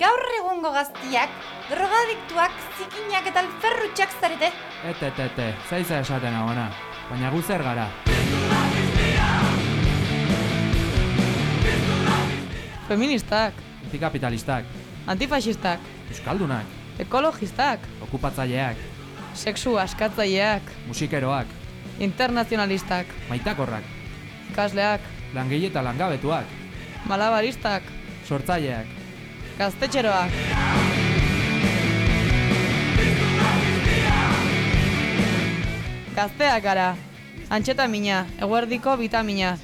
Gaur egungo gaztiak, drogadiktuak, zikinak eta alferrutxak zarete. Ete, ete, ete, zaiza esaten agona, baina gu zer gara. Feministak, Antikapitalistak, antifasistak, euskaldunak, ekologistak, okupatzaileak, sexu askatzaileak, musikeroak, internazionalistak, maitakorrak, ikasleak, langile eta langabetuak, malabaristak, sortzaileak, gaztetxeroak. Gazteak gara, antxetamina, eguerdiko vitamina.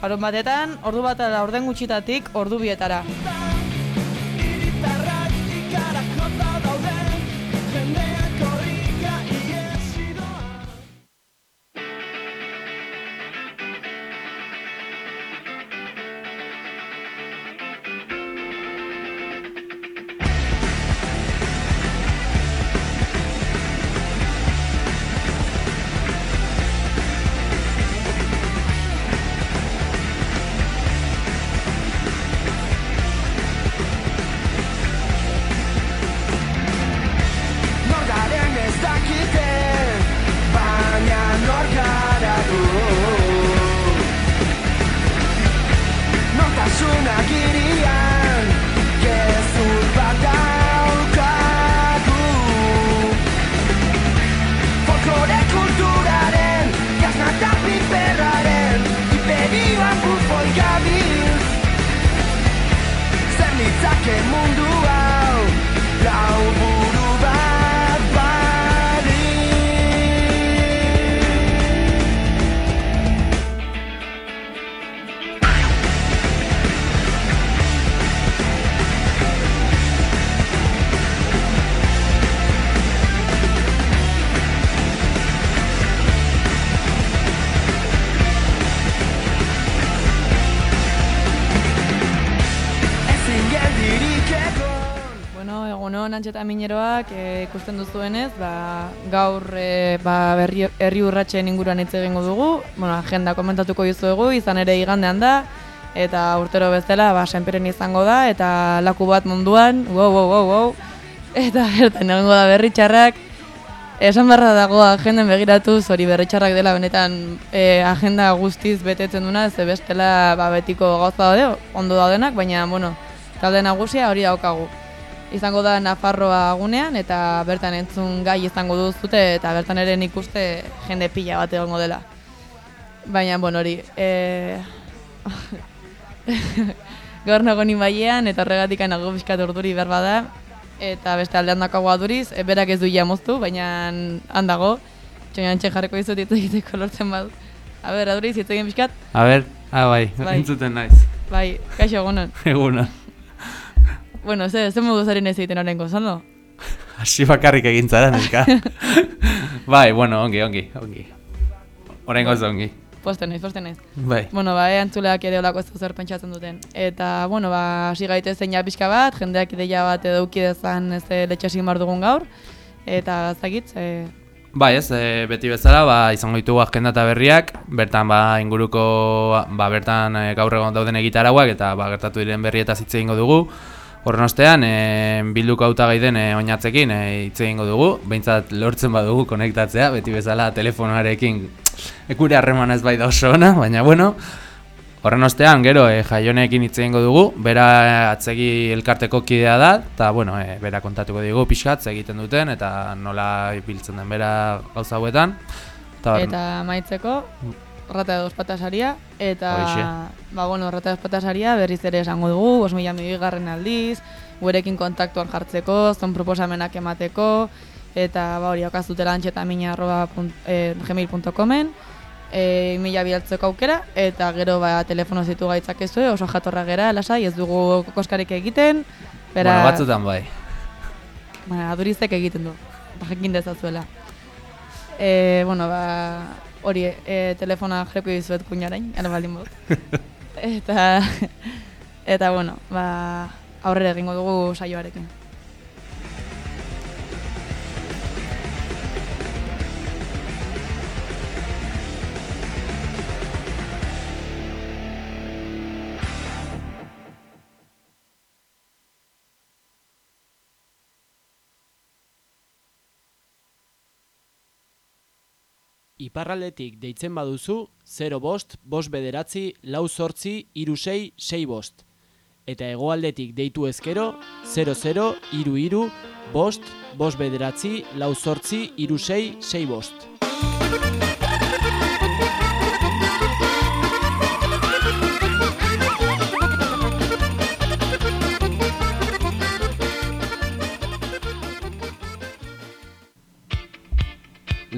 Harun batetan, ordu bat ala orden gutxitatik ordu bietara. Egunon antxetamineroak e, ikusten duzuenez, ba, gaur e, ba, berri, herri urratxen inguruan hitz egingo dugu. Bueno, agenda komentatuko dizuegu, izan ere igandean da, eta urtero bezala, ba, senperen izango da, eta laku bat munduan, wow, wow, wow, wow. Eta bertan egongo da berri txarrak, esan barra dago agenden begiratu, hori berri txarrak dela benetan e, agenda guztiz betetzen duna, ze bestela ba, betiko gauza daude, ondo daudenak, baina, bueno, talde nagusia hori daukagu izango da Nafarroa gunean eta bertan entzun gai izango duzute eta bertan ere nik uste jende pila bat egongo dela. Baina, bueno, hori, e... gaur nago ni baian eta horregatik nago pixkat urduri berba da eta beste aldean dakago aduriz, e, berak ez du ia moztu, baina handago, txoinan jarriko dizut hitz egiteko lortzen badu. A ber, aduriz, hitz egin? A ber, ah bai, Bai. entzuten naiz. Bai, kaixo egunon. Eguna. Bueno, ze, ze modu zaren ez egiten horrengo, zondo? Hasi bakarrik egin zara, neska. bai, bueno, ongi, ongi, ongi. Horrengoz ongi. Posten naiz, posten naiz. Bai. Bueno, ba, antzuleak ere olako ez zer pentsatzen duten. Eta, bueno, ba, hasi gaitezen ja pixka bat, jendeak ideia bat edo uki dezan ez letxasin bar dugun gaur. Eta, zagit, e, Bai, ez, e, beti bezala, ba, izango ditugu agenda eta berriak, bertan ba, inguruko, ba, bertan e, gaur egon dauden egitarauak eta ba, gertatu diren berrietaz hitz egingo dugu. Horren ostean, e, bilduko hautagai den e, oinatzekin e, hitz egingo dugu, behintzat lortzen badugu konektatzea, beti bezala telefonoarekin ekure harremana ez bai da oso ona, baina bueno, Horren ostean, gero, e, jaionekin hitz egingo dugu, bera atzegi elkarteko kidea da, eta, bueno, e, bera kontatuko digu pixkat, egiten duten, eta nola biltzen den bera gauza hauetan. Eta, hor- eta maitzeko, rata de dos patasaria, eta, Horixe. ba, bueno, rata de dos patasaria berriz ere esango dugu, bos mila garren aldiz, gurekin kontaktuan jartzeko, zon proposamenak emateko, eta, ba, hori, okazutela antxetamina arroba punt, eh, gmail.comen, e, mila bialtzeko aukera, eta gero ba, telefono zitu gaitzakezue, oso jatorra gera, lasai, ez dugu kokoskarik egiten, bera, bueno, batzutan bai. Ba, adurizek egiten du, jakin dezazuela. E, bueno, ba, hori, e, telefona jarriko dizuet kuñarain, ala baldin bod. eta, eta, bueno, ba, aurrera egingo dugu saioarekin. Iparraldetik deitzen baduzu 0 bost, bost bederatzi, lau sortzi, iru sei, bost. Eta hegoaldetik deitu ezkero 00 iru iru, bost, bost bederatzi, lau sortzi, iru sei, sei bost.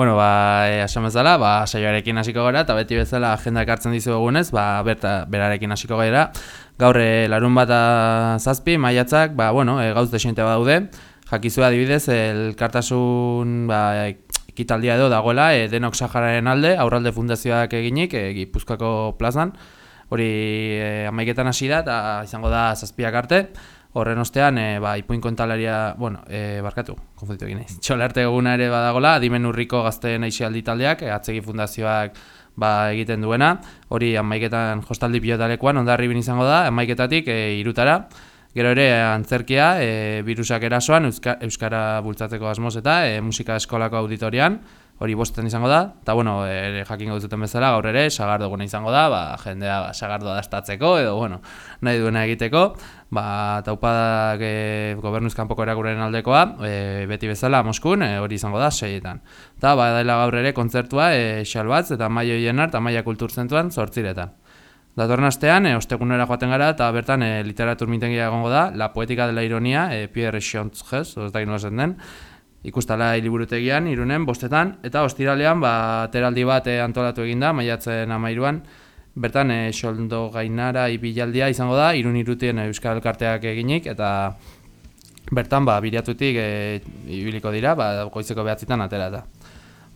Bueno, ba, e, esan bezala, ba, saioarekin hasiko gara, eta beti bezala agenda ekartzen dizu egunez, ba, berta, berarekin hasiko gara. Gaur e, larun bat zazpi, maiatzak, ba, bueno, e, gauz desente badaude. Jakizua adibidez, elkartasun ba, ekitaldia edo dagoela, e, denok Sahararen alde, aurralde fundazioak eginik, e, Gipuzkoako plazan. Hori e, amaiketan hasi da, eta izango da zazpiak arte. Horren ostean, e, ba, ipuin kontalaria, bueno, e, barkatu, konfunditu egin naiz. Txolarte eguna ere badagola, adimen urriko gazteen aixialdi taldeak, e, atzegi fundazioak ba, egiten duena. Hori amaiketan jostaldi pilotalekuan, ondarri bin izango da, amaiketatik e, irutara. Gero ere antzerkia, e, virusak erasoan, euska, Euskara bultzatzeko asmoz eta e, musika eskolako auditorian, hori bostetan izango da, eta bueno, e, jakingo duzuten bezala, gaur ere, sagardo guna izango da, ba, jendea ba, sagardoa dastatzeko, edo bueno, nahi duena egiteko, ba, taupadak e, gobernuz kanpoko erakuren aldekoa, e, beti bezala Moskun, e, hori izango da, seietan. Eta ba, daila gaur ere kontzertua, e, xalbatz, eta maio hienar, eta maia kulturzentuan, zortziretan. Datorren astean, e, ostegunera joaten gara, eta bertan e, literatur mintengia egongo da, La poetika de la ironia, e, Pierre Xontzges, ez da den, ikustala liburutegian, irunen, bostetan, eta ostiralean, ba, ateraldi bat e, antolatu eginda, maiatzen amairuan, bertan, e, xoldo gainara ibilaldia izango da, irun irutien Euskal Elkarteak eginik, eta bertan, ba, biriatutik e, ibiliko dira, ba, goizeko behatzitan atera da.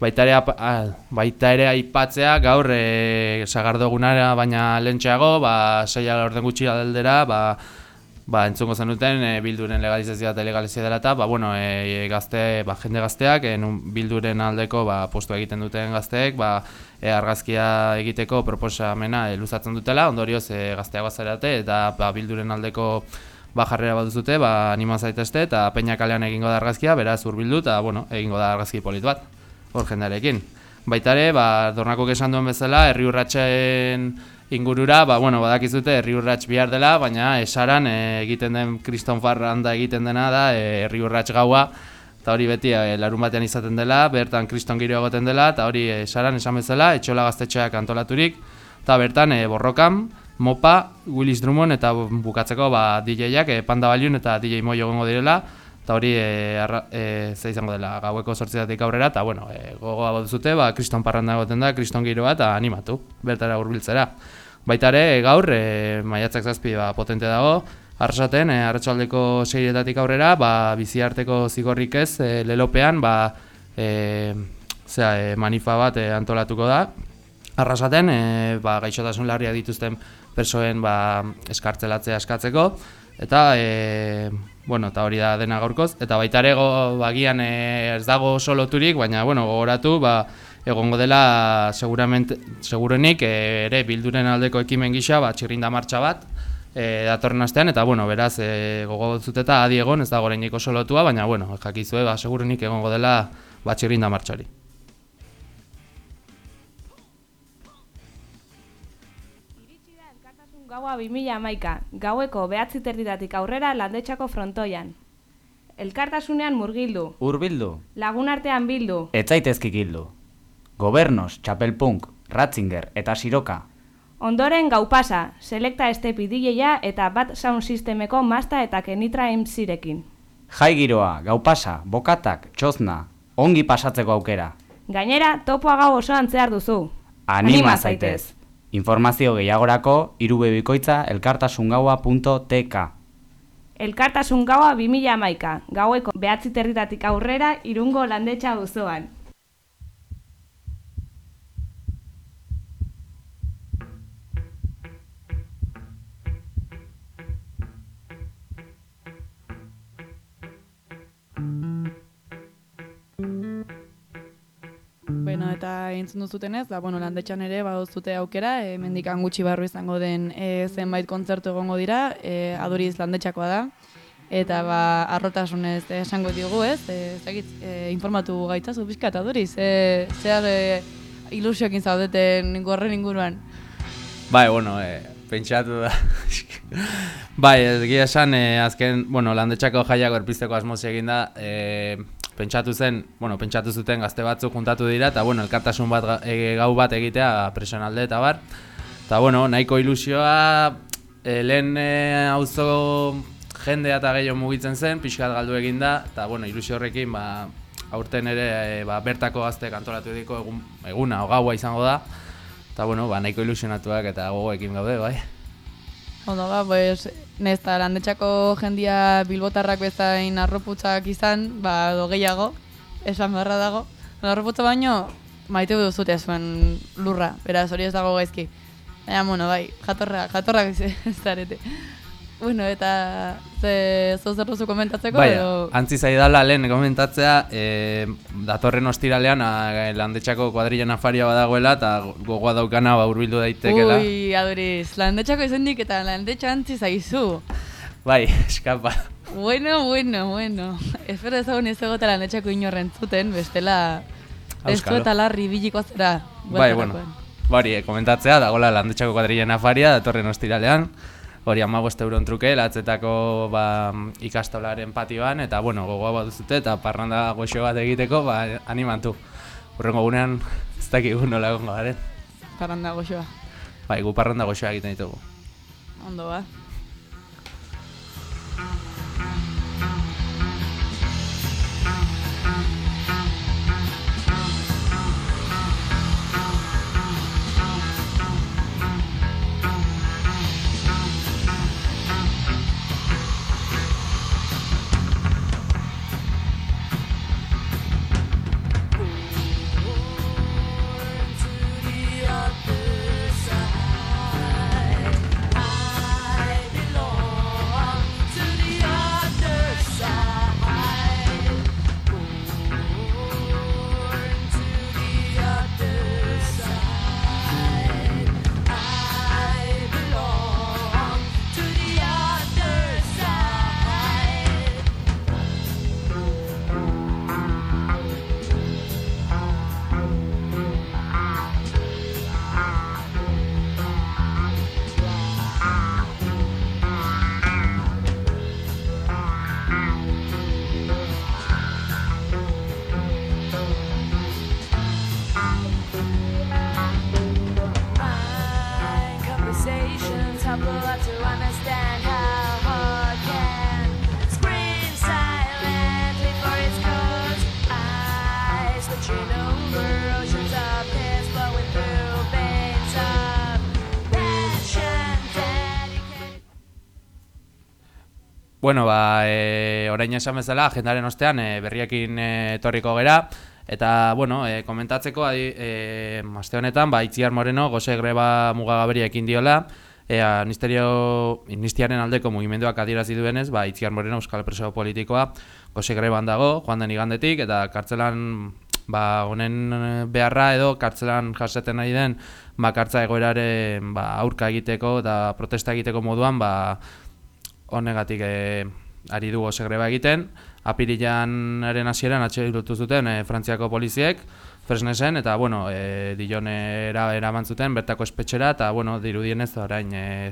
Baita ere, ah, baita ere aipatzea gaur e, sagardogunara baina lentxeago, ba, saia orden gutxi aldera, ba, ba, entzungo zenuten e, bilduren legalizazioa eta legalizazioa dela eta, ba, bueno, e, gazte, ba, jende gazteak, e, bilduren aldeko ba, postu egiten duten gazteek, ba, e, argazkia egiteko proposamena e, luzatzen dutela, ondorioz e, gazteak bazarate eta ba, bilduren aldeko ba, jarrera bat duzute, ba, anima zaitezte eta peina kalean egingo da argazkia, beraz urbildu eta, bueno, egingo da argazki polit bat hor jendarekin. Baita ere, ba, Dornakok esan duen bezala, herri urratxen ingurura, ba, bueno, badakizute herri urrats bihar dela, baina esaran e, egiten den kriston farranda egiten dena da e, herri urrats gaua, eta hori beti e, larun batean izaten dela, bertan kriston giro egoten dela, eta hori esaran esan bezala, etxola gaztetxeak antolaturik, eta bertan e, borrokan, Mopa, Willis Drummond eta bukatzeko ba, DJ-ak, e, Panda Baliun eta DJ Moio gongo direla, eta hori e, arra, e, ze izango dela gaueko sortzidatik aurrera, eta bueno, e, gogoa bat duzute, ba, kriston parranda egoten da, kriston giroa eta animatu, bertara hurbiltzera. Baita ere, gaur, e, maiatzak zazpi ba, potente dago, arrasaten, e, arratsaldeko seiretatik aurrera, ba, bizi arteko zigorrik ez, e, lelopean, ba, e, zera, e, manifa bat e, antolatuko da, arrasaten, e, ba, gaixotasun larria dituzten persoen ba, eskartzelatzea eskatzeko, eta e, bueno, eta hori da dena gaurkoz, eta baita ere go- bagian e, ez dago oso loturik, baina bueno, gogoratu, ba, egongo dela seguramente, segurenik e, ere bilduren aldeko ekimen gisa, ba, txirrinda martxa bat, e, datorren astean, eta bueno, beraz, e, gogo dut eta adi egon, ez dago oso lotua, baina bueno, jakizue, ba, segurenik egongo dela ba, txirrinda martxari. Gaua 2011, gaueko behatzi terditatik aurrera landetxako frontoian. Elkartasunean murgildu, Urbildu, lagun artean bildu, ez zaitezkikildu. Gobernos, Txapelpunk, Ratzinger eta Siroka. ondoren gau pasa, selekta estepi DJa eta bat sound sistemeko masta eta kenitra emzirekin. Jai giroa, gau pasa, bokatak, txozna, ongi pasatzeko aukera. Gainera, topoa gau osoan zehar duzu. Anima zaitez. Informazio gehiagorako irubebikoitza elkartasungaua.tk Elkartasun gaua 2011, gaueko behatzi terditatik aurrera irungo landetxa auzoan. Eta entzun duzutenez, da, bueno, landetxan ere baduzute aukera, e, mendikan gutxi barru izango den e, zenbait kontzertu egongo dira, e, aduriz landetxakoa da, eta ba, arrotasunez esango digu, ez? E, zagit, e, informatu gaitzazu pixka eta aduriz, e, zehar e, ilusioekin zaudeten gorren inguruan. Bai, bueno, e, pentsatu da. bai, egia esan, e, azken, bueno, landetxako jaiak erpizteko asmoz egin da, e, pentsatu zen, bueno, pentsatu zuten gazte batzuk juntatu dira, eta bueno, elkartasun bat e, gau bat egitea presionalde eta bar. Eta bueno, nahiko ilusioa, e, lehen e, auzo jendea eta gehiago mugitzen zen, pixkat galdu egin da, eta bueno, ilusio horrekin, ba, aurten ere e, ba, bertako gazte antolatu ediko egun, eguna o gaua izango da, eta bueno, ba, nahiko ilusionatuak eta gogoekin gaude, bai. Ondo ba, pues, nesta landetxako jendia bilbotarrak bezain arroputzak izan, ba, do gehiago, esan beharra dago. Arroputza baino, maite duzute zuen lurra, beraz hori ez dago gaizki. Baina, bueno, bai, jatorra, jatorrak zarete. Bueno, eta ze zo zer duzu komentatzeko Bai, edo... antzi zaidala lehen komentatzea, e, datorren ostiralean a, landetxako kuadrilla nafaria badagoela eta gogoa daukana ba hurbildu daitekela. Ui, aduriz, landetxako izendik eta landetxo antzi zaizu. Bai, eskapa. Bueno, bueno, bueno. Espero ezagun ez egota landetxako inorren zuten, bestela... Auskalo. eta larri biliko zera. Bai, bueno. Bari, eh, komentatzea, dagoela landetxako kuadrilla nafaria datorren ostiralean. Hori amabost euron truke, latzetako ba, ikastolaren patioan, eta bueno, gogoa bat duzute, eta parranda goxo bat egiteko, ba, animatu. Urrengo gunean, ez dakigu nola egongo garen. Parranda goxoa. Bai, gu parranda goxoa egiten ditugu. Ondo ba. Bueno, ba, e, orain esan bezala, agendaren ostean e, berriekin e, etorriko gera, eta, bueno, e, komentatzeko, adi, e, aste honetan, ba, Itziar Moreno, goze greba mugagaberia ekin diola, e, amnisterio, amnistiaren aldeko mugimenduak adierazi duenez, ba, Itziar Moreno, Euskal Preso Politikoa, goze greban dago, joan den igandetik, eta kartzelan, ba, honen beharra edo kartzelan jasaten nahi den, ba, kartza egoerare, ba, aurka egiteko eta protesta egiteko moduan, ba, honegatik e, ari du gose greba egiten. Apirilanaren hasieran atxilotu zuten e, Frantziako poliziek, Fresnesen, eta, bueno, e, Dillonera eraman zuten, bertako espetxera, eta, bueno, dirudienez, orain, e,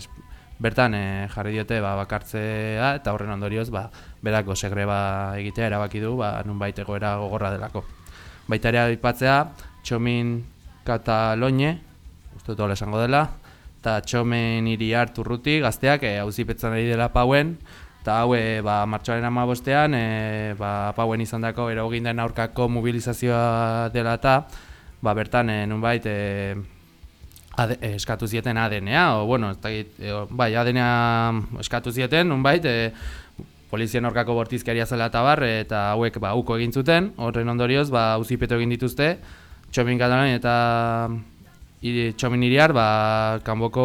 bertan e, jarri diote ba, bakartzea, eta horren ondorioz, ba, berak gose greba egitea erabaki du, ba, nunbait egoera gogorra delako. Baita ere aipatzea, Txomin Kataloine, uste dut esango dela, eta txomen hiri hartu urruti gazteak e, auzipetzen ari dela pauen, eta hau e, ba, martxoaren amabostean, e, ba, pauen izan dako eragin den aurkako mobilizazioa dela eta, ba, bertan e, nunbait e, ade, e, eskatu zieten ADN-a, o, bueno, ez e, bai, ADN-a eskatu zieten, nunbait, e, polizien aurkako bortizkeria zela eta bar, eta hauek ba, uko egin zuten, horren ondorioz, ba, auzipetu egin dituzte, txomin katalain eta iri, txomin iriar, ba, kanboko,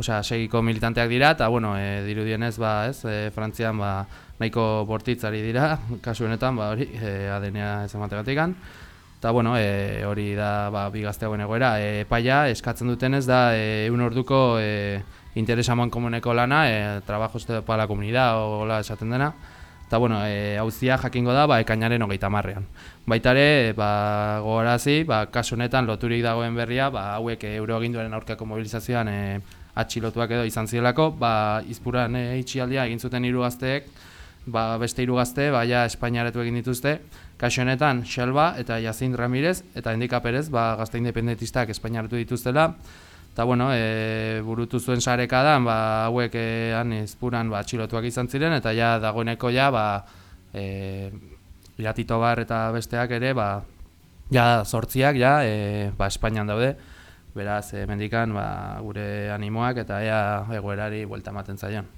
osea, segiko militanteak dira, eta, bueno, e, dirudienez, ba, ez, e, Frantzian, ba, nahiko bortitzari dira, kasu honetan, ba, hori, e, ADN-a ez emategatikan. Eta, bueno, e, hori da ba, bi gazte hauen egoera. E, epaia, eskatzen dutenez da, e, egun orduko e, interesamoan komuneko lana, e, trabajos de para la comunidad, hola esaten dena. Eta, bueno, e, hauzia jakingo da, ba, ekainaren hogeita marrean. Baita ere, ba, gogorazi, ba, kasu honetan loturik dagoen berria, ba, hauek euroaginduaren aurkako mobilizazioan e, atxilotuak edo izan zielako, ba, izpuran e, itxialdia egin zuten hiru gazteek, ba, beste hiru gazte, ba, ja, Espainiaretu egin dituzte, kasu honetan, Xelba eta Jacint Ramirez eta Endika Perez, ba, gazte independentistak Espainiaratu dituztela, eta, bueno, e, burutu zuen sarekadan, ba, hauek e, han izpuran ba, atxilotuak izan ziren, eta ja, dagoeneko ja, ba, e, Iratito bar eta besteak ere, ba, ja, sortziak, ja, e, ba, Espainian daude, beraz, e, mendikan, ba, gure animoak eta ea egoerari buelta ematen zaion.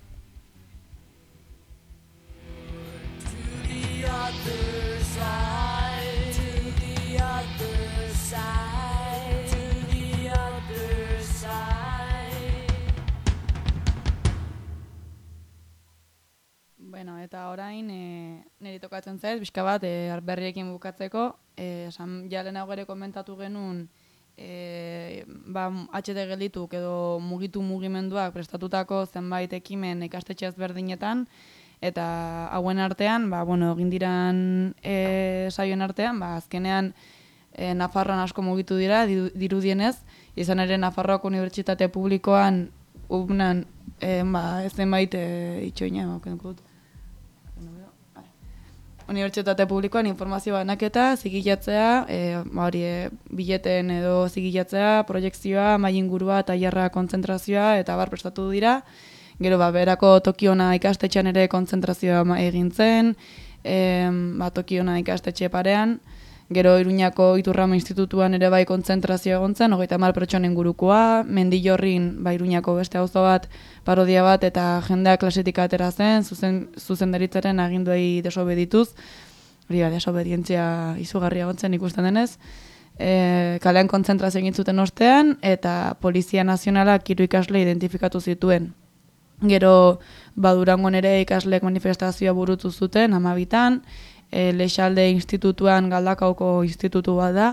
Eta orain e, niri tokatzen zait, pixka bat, e, berriekin bukatzeko, e, esan ja lehenago ere komentatu genuen, e, ba, HT geldituk edo mugitu mugimenduak prestatutako zenbait ekimen ikastetxe ezberdinetan, eta hauen artean, ba, bueno, egin diran e, saioen artean, ba, azkenean e, Nafarroan asko mugitu dira, diru- dirudienez, izan ere Nafarroako Unibertsitate Publikoan ubnan, e, ba, zenbait e, itxoina, dut. Unibertsitate publikoan informazio banaketa, zigilatzea, e, hori e, bileten edo zigilatzea, proiektzioa, mailingurua, tailerra kontzentrazioa eta bar prestatu dira. Gero ba berako Tokiona ikastetxean ere kontzentrazioa egin zen, e, ba, Tokiona ikastetxe parean. Gero Iruñako Iturrama Institutuan ere bai kontzentrazioa egon zen, hogeita hamar pertsonen gurukoa, Mendillorrin ba Iruñako beste auzo bat, parodia bat eta jendeak klasetik atera zen, zuzen, zuzendaritzaren aginduei desobedituz, hori ba, desobedientzia izugarria egon zen ikusten denez, e, kalean kontzentrazio egin zuten ostean, eta Polizia Nazionalak hiru ikasle identifikatu zituen. Gero, badurangon ere ikasleek manifestazioa burutu zuten, amabitan, e, Leixalde institutuan galdakauko institutu bat da,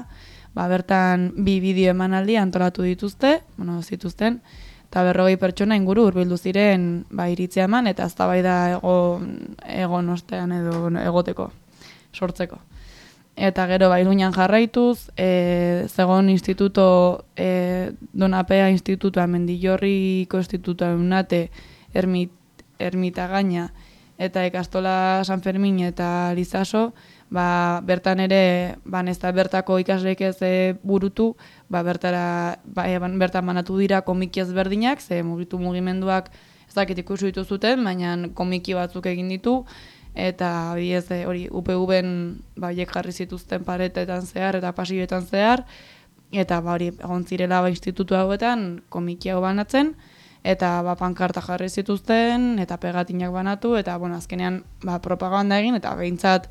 ba, bertan bi bideo emanaldi antolatu dituzte, bueno, zituzten, eta berrogei pertsona inguru hurbildu ziren ba, iritzia eman, eta eztabaida egon, egon ostean edo egoteko, sortzeko. Eta gero ba, Iruñan jarraituz, e, zegon instituto, e, Donapea institutua, Mendillorriko institutua, Unate, Ermit, Ermita Gaina, eta ikastola San Fermin eta Lizaso, ba, bertan ere, ba, ez da bertako ikasleek ez e, burutu, ba, bertara, ba, e, bertan banatu dira komiki ezberdinak, ze mugitu mugimenduak ez dakit ikusi ditu zuten, baina komiki batzuk egin ditu, eta ez, e, hori UPV-en ba, haiek jarri zituzten paretetan zehar eta pasioetan zehar, eta ba, hori egon zirela ba, institutu hauetan komiki hau banatzen, eta ba, pankarta jarri zituzten, eta pegatinak banatu, eta bueno, azkenean ba, propaganda egin, eta behintzat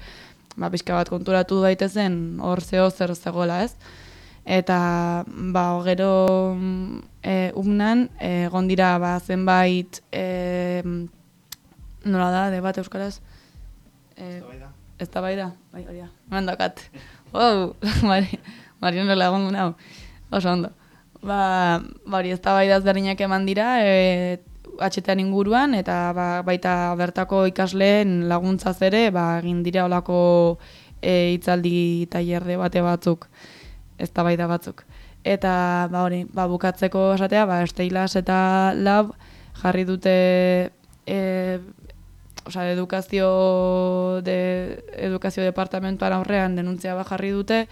ba, pixka bat konturatu daitezen hor zeo zer zegoela ez. Eta ba, gero e, umnan, e, egon dira ba, zenbait, e, nola da, debat euskaraz? E, ez da bai da? Bai, hori da. Hemen daukat. Wow, Mari, Mariano lagun nau. Oso ondo. Ba, ba hori ez da bai eman dira, e, HTan inguruan, eta ba, baita bertako ikasleen laguntzaz ere, ba, egin dira olako e, hitzaldi tailerde bate batzuk, ez da batzuk. Eta ba, hori, ba, bukatzeko esatea, ba, Esteilas eta Lab jarri dute e, osea, edukazio de edukazio departamentuan aurrean denuntzia bat jarri dute,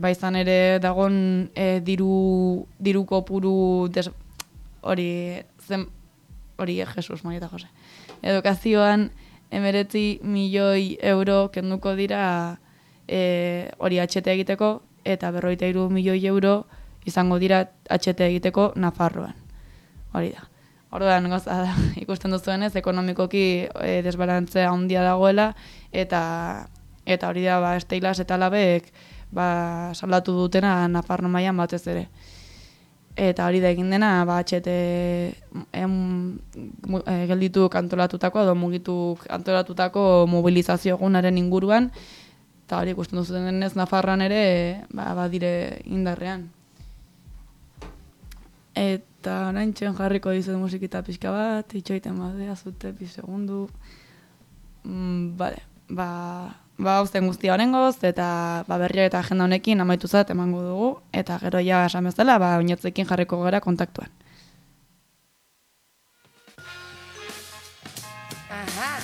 ba izan ere dagon e, diru diru kopuru hori zen hori eh, Jesus Maria Jose. Edukazioan emeretzi milioi euro kenduko dira e, hori HT egiteko eta berroita hiru milioi euro izango dira HT egiteko Nafarroan. Hori da. Orduan, goza da, ikusten duzuenez, ekonomikoki e, desbalantzea handia dagoela, eta eta hori da, ba, esteilas eta labek ba, salatu dutena Nafarro mailan batez ere. Eta hori da egin dena, ba, HT em, e, gelditu kantolatutako, edo mugitu kantolatutako mobilizazio egunaren inguruan, Eta hori ikusten duzuten denez Nafarran ere, ba, badire indarrean. Eta orain jarriko dizut musikita pixka bat, itxoiten badea zute, bi segundu. Mm, vale, ba, ba hausten guztia horrengoz, eta ba, berriak eta agenda honekin amaitu zat emango dugu, eta gero ja esan bezala, ba, oinatzekin jarriko gara kontaktuan. Ajá.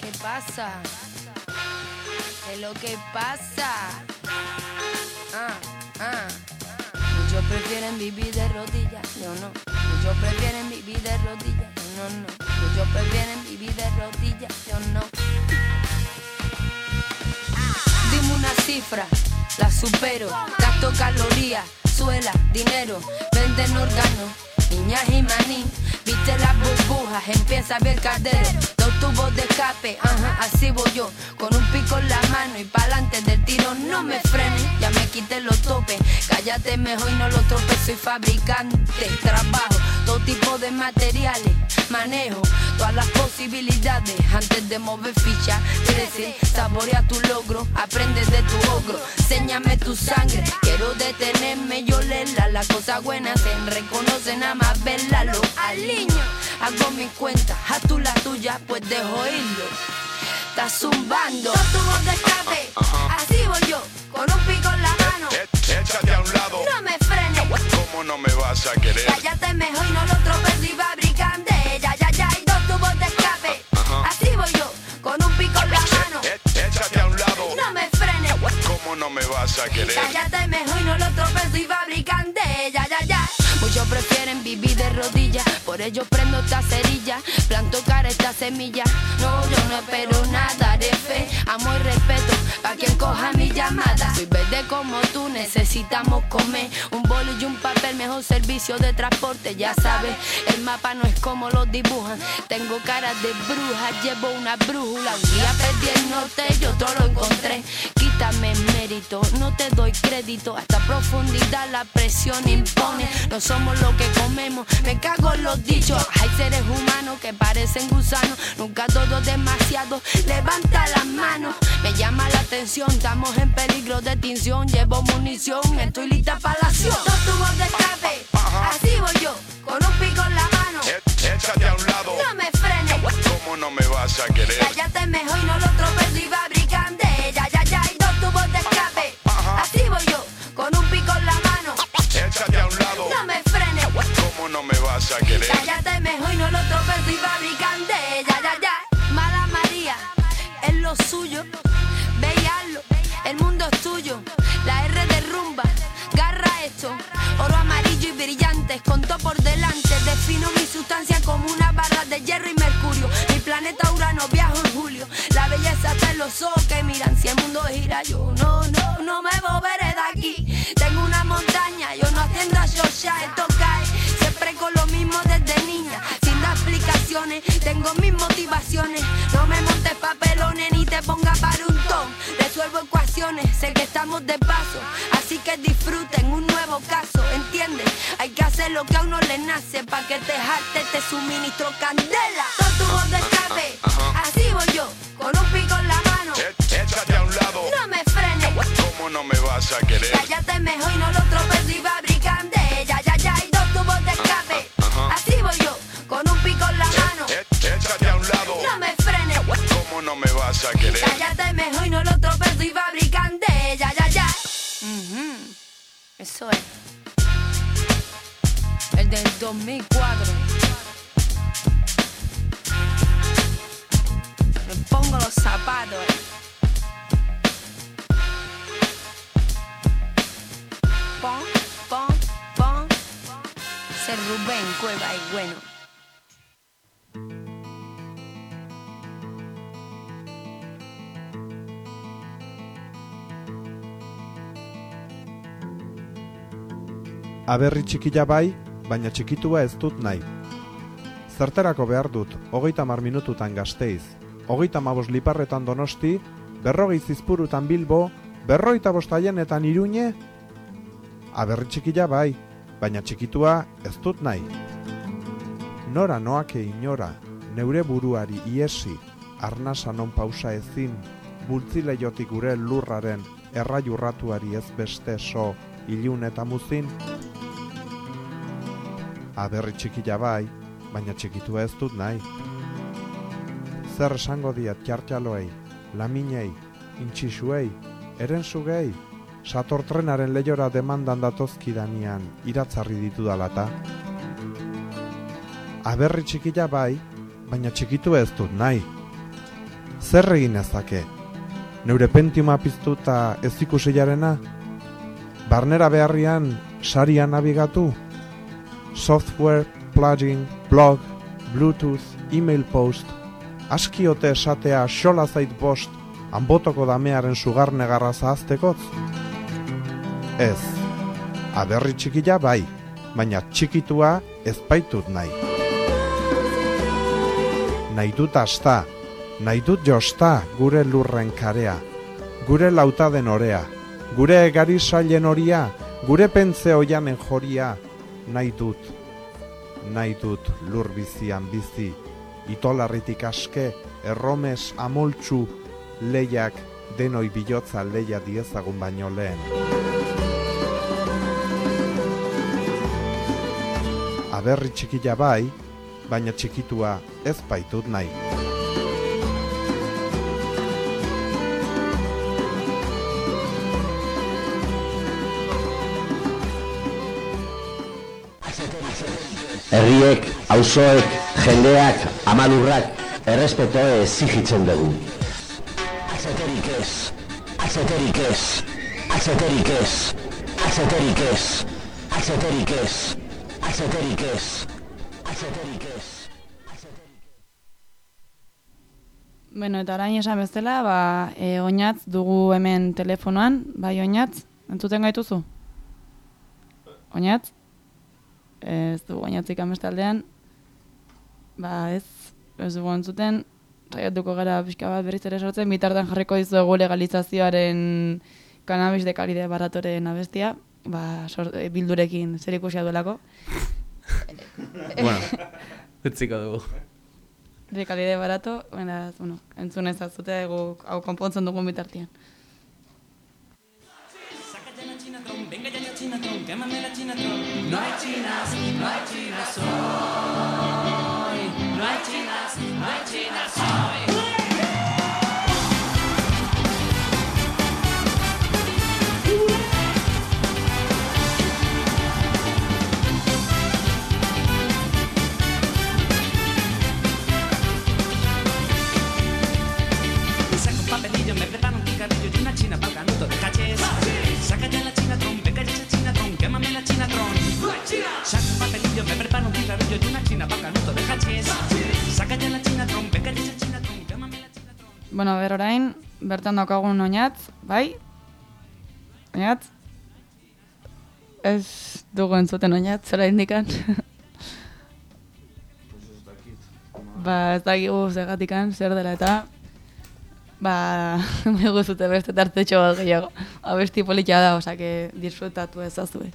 ¿Qué pasa? ¿Qué lo que pasa? Ah, ah. Muchos prefieren vivir de rodillas, yo no. Muchos prefieren vivir de rodillas, yo no. Muchos prefieren vivir de rodillas, yo no. Cifra, la supero. Gasto calorías, suela, dinero, venden órganos, niñas y maní. Viste las burbujas, empieza a ver caldero. Dos tubos de escape, ajá, así voy yo. Con un pico en la mano y pa'lante del tiro, no me frenes. Ya me quité los topes, cállate mejor y no los tropes. Soy fabricante, trabajo, todo tipo de materiales. Manejo todas las posibilidades antes de mover ficha. Crece, saborea tu logro, aprende de tu ogro. Enséñame tu sangre, quiero detenerme y olerla. Las cosas buenas se reconocen nada más verla. Lo aliño, hago mi cuenta, haz tú la tuya, pues dejo irlo. Estás zumbando. Dos tubos de escape, así voy yo, con un pico en la mano. Échate a un lado, No me frenes. ¿cómo no me vas a querer? Cállate mejor y no lo tropes y fabricante. Ya, yo, con un pico en la mano. É- Échate a un lado, No me frenes. ¿cómo no me vas a querer? Cállate mejor y no lo tropes y fabricante. Ya, ya, ya. Muchos prefieren vivir de rodillas, por ello prendo esta cerilla, planto cara esta semilla. No, yo no espero nada de fe, amo y respeto pa' quien coja mi llamada. Soy verde como tú, necesitamos comer un bolo y un papel, mejor servicio de transporte, ya sabes. El mapa no es como lo dibujan, tengo cara de bruja, llevo una brújula. Un día perdí el norte y otro lo encontré. Quítame mérito, no te doy crédito. Hasta profundidad la presión impone. No somos lo que comemos, me cago en los dichos. Hay seres humanos que parecen gusanos, nunca todo demasiado. Levanta las manos, me llama la atención. Estamos en peligro de extinción. Llevo munición, estoy lista para la acción. Dos tubos de escape, así voy yo, con un pico en la mano. É- Échate a un lado, No me frenes. ¿cómo no me vas a querer? Cállate mejor y no lo tropes y fabricante. ¿Cómo no me vas a querer? Cállate mejor y no lo tropes y fabricante. Ya, ya, ya. Mala María, es lo suyo. Ve y hazlo, el mundo es tuyo. La R de rumba, garra esto. Oro amarillo y brillantes, contó por delante. Defino mi sustancia como una barra de hierro y mercurio. Mi planeta Urano viajo en julio. La belleza está en los ojos que miran. Si el mundo gira, yo no, no, no me moveré de aquí. Tengo una montaña, yo no atiendo a Shosha, esto. Siempre con lo mismo desde niña, sin dar explicaciones. Tengo mis motivaciones. No me montes papelones ni te ponga para un ton. Resuelvo ecuaciones, sé que estamos de paso. Así que disfruten un nuevo caso, ¿entiendes? Hay que hacer lo que a uno le nace. Pa' que te jarte, te suministro candela. Dos tubos de escape, así voy yo, con un pico en la mano. Échate a un lado, No me frenes. ¿cómo no me vas a querer? Cállate mejor y no lo tropes y fabricante. Así voy yo, con un pico en la mano. É- Échate a un lado, No me frenes. ¿cómo no me vas a querer? Cállate mejor y no lo tropes y fabricante. Ya, ya, ya. Eso es. El del 2004. Me pongo los zapatos. eh. Ser Rubén Cueva y bueno. Aberri txikila bai, baina txikitua ez dut nahi. Zerterako behar dut, hogeita mar minututan gazteiz, hogeita mabos liparretan donosti, berrogei zizpurutan bilbo, berroita bostaienetan iruñe? Aberri txikila bai, baina txikitua ez dut nahi. Nora noake inora, neure buruari iesi, arnasa non pausa ezin, bultzileiotik gure lurraren erraiurratuari ez beste so ilun eta muzin? Aberri txikila bai, baina txikitua ez dut nahi. Zer esango diat txartxaloei, laminei, intxisuei, erensugei, satortrenaren lehiora demandan datozkidanean iratzarri ditu dalata. Aberri txikila bai, baina txikitu ez dut nahi. Zer egin ezake? Neure pentiuma piztuta ez ikusi jarena? Barnera beharrian sarian nabigatu? Software, plugin, blog, bluetooth, email post, askiote esatea xola zait bost, anbotoko damearen sugar negarra zahaztekotz? Ez, aberri txikila bai, baina txikitua ez baitut nahi. Nahi dut asta, nahi dut josta gure lurren karea, gure lautaden orea, gure egari sailen horia, gure pentze oianen joria, nahi dut, nahi dut lur bizian bizi, itolarritik aske, erromes amoltsu, leiak denoi bilotza leia diezagun baino lehen. Aberri txikila bai, baina txikitua ez baitut nahi. Herriek, auzoek, jendeak, amalurrak, errespetoe ezigitzen dugu. Atzeterik ez, atzeterik ez, atzeterik ez, atzeterik ez, atzeterik ez, atzeterik ez, atzeterik ez. Beno, eta orain esan bezala, ba, e, oinatz dugu hemen telefonoan, bai oinatz, entzuten gaituzu? Oinatz? Ez dugu oinatzik amestaldean, ba ez, ez dugu entzuten, saiatuko gara pixka bat berriz ere sortzen, bitartan jarriko dizuegu legalizazioaren cannabis de kalide baratoren abestia, ba, sor, e, bildurekin zer ikusia duelako. bueno, utziko dugu. De kalide barato, beraz, bueno, entzun ezazute guk hau konpontzen dugun bitartian. Venga ya, ya, Chinatron, quémame la Chinatron. No hay chinas, no hay chinas hoy. No hay chinas, no hay chinas hoy. China para el canuto de caches. Sácate la chinatron, venga ya chinatron, quémame la chinatron. Saco un papelillo, me preparo un cigarrillo y una china pa' canuto de cachis. Sácate la chinatron, venga ya esa chinatron, quémame la Bueno, ber orain, bertan daukagun oinatz, bai? Oinatz? Ez dugu entzuten oinatz, zera indikan. ba, ez dakigu zegatikan, zer dela eta... Ba, me guztute beste tartetxo bat gehiago. Abesti politia da, osake disfrutatu ezazue.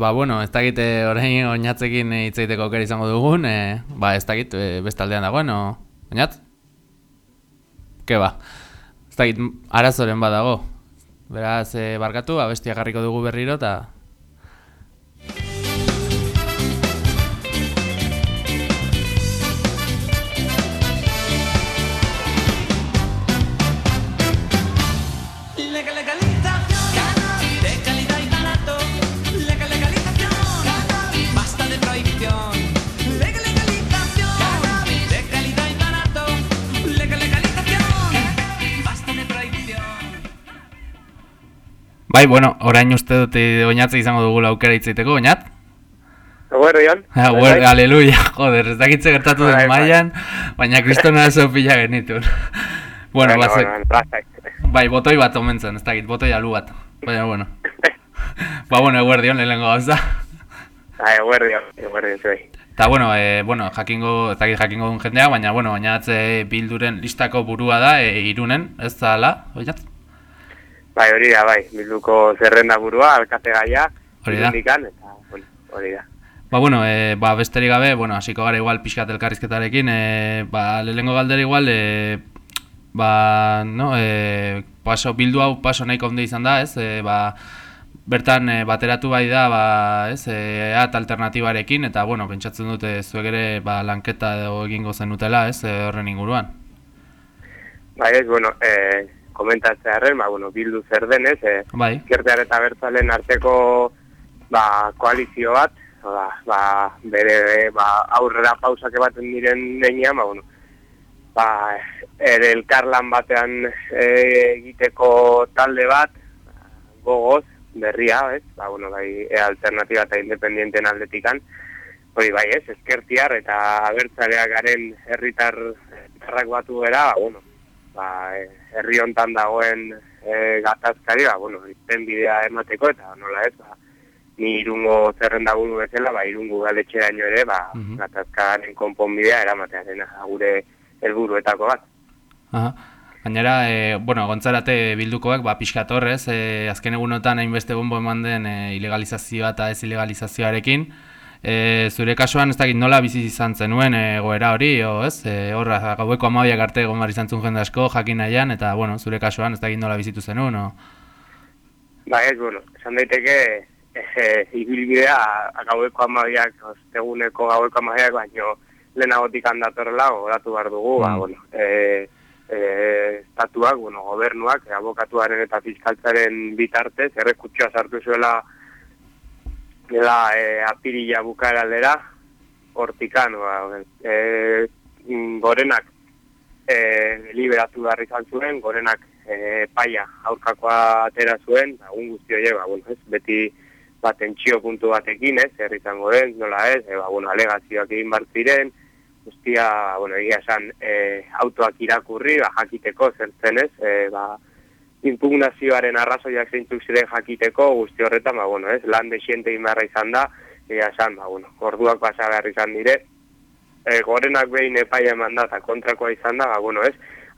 Ba, bueno, ez dakit eh, orain oinatzekin eh, hitz egiteko aukera izango dugun, e, ba, ez dakit e, bestaldean dagoen, o... Oinatz? Ke ba? Ez dakit, arazoren badago. Beraz, e, barkatu, abestia garriko dugu berriro, eta... Bai, bueno, orain uste dut eh, oinatze izango dugu aukera hitzaiteko, oinat? Eguerdion. Ah, bueno, aleluia, joder, ez dakitze gertatu Bai, den bai. mailan, baina kristona oso pila genitun. bueno, Bueno, baze, bueno, bai, botoi bat omen zen, ez dakit, botoi alu bat. Baina, bueno. ba, bueno, eguerdion, lehenengo gauza. Ah, eguerdion, eguerdion zuei. Eta, bueno, e, bueno, jakingo, ez dakit jakingo duen jendea, baina, bueno, oinatze bilduren listako burua da, e, irunen, ez da, ala, oinat? Bai, hori da, bai, bilduko zerrenda burua, alkate gaia, Hori da. irundikan, eta, bueno, hori da. Ba, bueno, e, ba, besterik gabe, bueno, hasiko gara igual pixkat elkarrizketarekin, e, ba, lehenengo galdera igual, e, ba, no, e, paso, bildu hau paso nahiko onde izan da, ez, e, ba, bertan e, bateratu bai da, ba, ez, e, at alternatibarekin, eta, bueno, pentsatzen dute zuek ere, ba, lanketa egingo zenutela, ez, e, horren inguruan. Bai, ez, bueno, eh, komentatzearen, ba, bueno, bildu zer denez, eh, Bai. Eta bertzalen arteko ba, koalizio bat, ba, ba, bere ba, aurrera pausak ematen diren neinean, ba, bueno, ba, ere elkarlan batean e, egiteko talde bat, gogoz, berria, ez? Ba, bueno, bai, e, alternatiba eta independienten aldetikan, hori bai, ez, ezkertiar eta abertzaleak garen herritar herritarrak batu gara, ba, bueno, ba, e, herri hontan dagoen e, gatazkari, ba, bueno, izten bidea emateko, eta nola ez, ba, ni irungo zerrenda buru bezala, ba, irungo galetxeraino ere, ba, Mhm. gatazkaren konponbidea eramatearen gure helburuetako bat. Aha. Gainera, e, bueno, gontzarate bildukoak, ba, pixkat horrez, e, azken egunotan hainbeste bombo eman den e, ilegalizazioa eta ez ilegalizazioarekin, e, zure kasuan ez dakit nola bizi izan zenuen e, goera hori, o ez? E, horra, gaueko amabiak arte egon bar izan zuen jende asko, jakin nahian, eta, bueno, zure kasuan ez dakit nola bizitu zenuen, o? Ba ez, bueno, esan daiteke e, ibilbidea gaueko amabiak, osteguneko gaueko amabiak, baino lehenagotik handatorrela, gogoratu behar dugu, ba, Mm. bueno, e, e, estatuak, bueno, gobernuak, abokatuaren eta fiskaltzaren bitartez, errekutsua sartu zuela dela e, apirila bukara aldera, hortikan, ba, e, gorenak e, liberatu behar izan zuen, gorenak e, paia aurkakoa atera zuen, ba, un guzti horiek, ba, bueno, ez, beti ba, tentsio puntu batekin, ez, herri izango den, nola ez, e, ba, bueno, alegazioak egin bar ziren, guztia, ba, bueno, egia esan, e, autoak irakurri, ba, jakiteko zertzen ez, e, ba, impugnazioaren arrazoiak zeintzuk ziren jakiteko, guzti horretan, ba, bueno, ez, lan desiente inbarra izan da, egia esan, ba, bueno, orduak pasa behar izan dire, e, gorenak behin epaia eman da, eta kontrakoa izan da, ba, bueno, ez,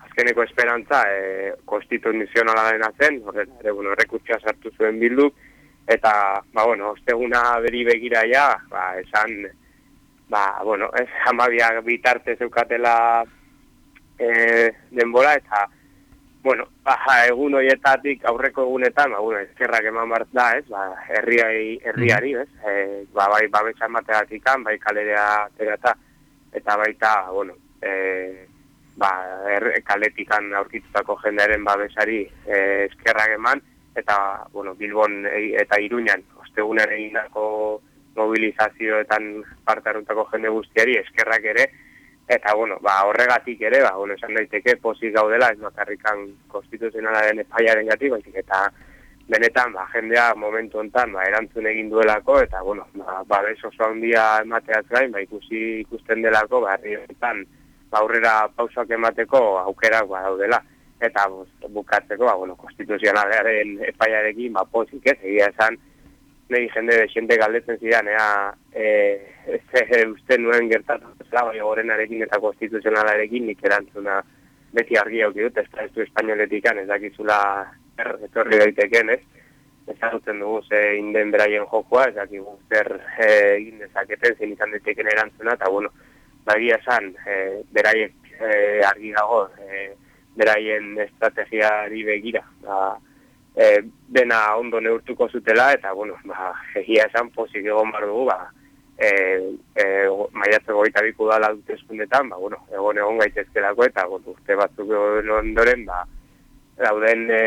azkeneko esperantza e, konstituzionalaren zen, horrela, ere, bueno, errekutsia sartu zuen bilduk, eta, ba, bueno, osteguna beri begira ja, ba, esan, ba, bueno, ez, amabiak bitarte zeukatela e, denbora, eta, bueno, ba, egun horietatik aurreko egunetan, ba, bueno, ezkerrak eman bart da, ez, ba, herriai, herriari, ez, e, ba, bai, babesa emateatik bai kalerea aterata, eta baita, bueno, e, ba, er, kaletikan aurkitutako jendearen babesari e, eskerrak eman, eta, bueno, Bilbon e, eta Iruñan, ostegunen egindako mobilizazioetan parte hartutako jende guztiari eskerrak ere, eta, bueno, ba, horregatik ere, ba, bueno, esan daiteke pozik gaudela, ez bakarrikan konstituzionalaren epaiaren gatik, baizik, eta benetan, ba, jendea momentu hontan, ba, erantzun egin duelako, eta, bueno, ba, babes oso handia emateaz gain, ba, ikusi ikusten delako, ba, herri honetan, ba, aurrera pausak emateko aukerak ba, daudela. Eta bukatzeko, ba, bueno, konstituzionalaren epaiarekin, ba, pozik ez, egia esan, nahi jende desiente galdetzen zidan, ea, e, ez uste nuen gertatu, zela, bai, gorenarekin eta konstituzionalarekin nik erantzuna beti argi hauki dut, ez da ez du espainoletikan, ez dakizula er, etorri daiteken, ez? ezagutzen dugu ze inden beraien jokoa, ez dakigu zer e, egin dezaketen, zein izan daiteken erantzuna, eta bueno, bagia esan, e, beraiek e, argi dago, e, beraien estrategiari begira. Ba, e, dena ondo neurtuko zutela, eta, bueno, ba, egia esan pozik egon bar dugu, ba, e, e, maiatzeko goita biku dala duteskundetan, ba, bueno, egon egon gaitezkelako, eta, bueno, urte batzuk egon ondoren, ba, dauden e,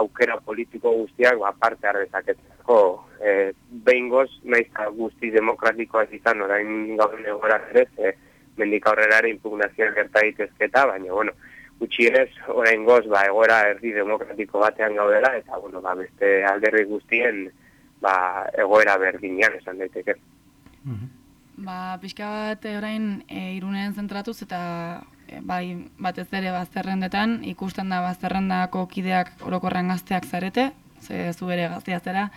aukera politiko guztiak ba, parte harrezaketako e, behingoz, naiz eta guzti demokratikoa ez izan, orain gauden egora ere, e, mendik aurrera ere impugnazioa gerta daitezketa, baina, bueno, gutxienez, orain goz, ba, egoera erdi demokratiko batean gaudela, eta, bueno, ba, beste alderri guztien, ba, egoera berdinean esan daiteke. Ba, pixka bat orain e, irunen zentratuz eta e, bai batez ere bazterrendetan ikusten da bazterrendako kideak orokorren gazteak zarete, ze zu ere gaztea zera,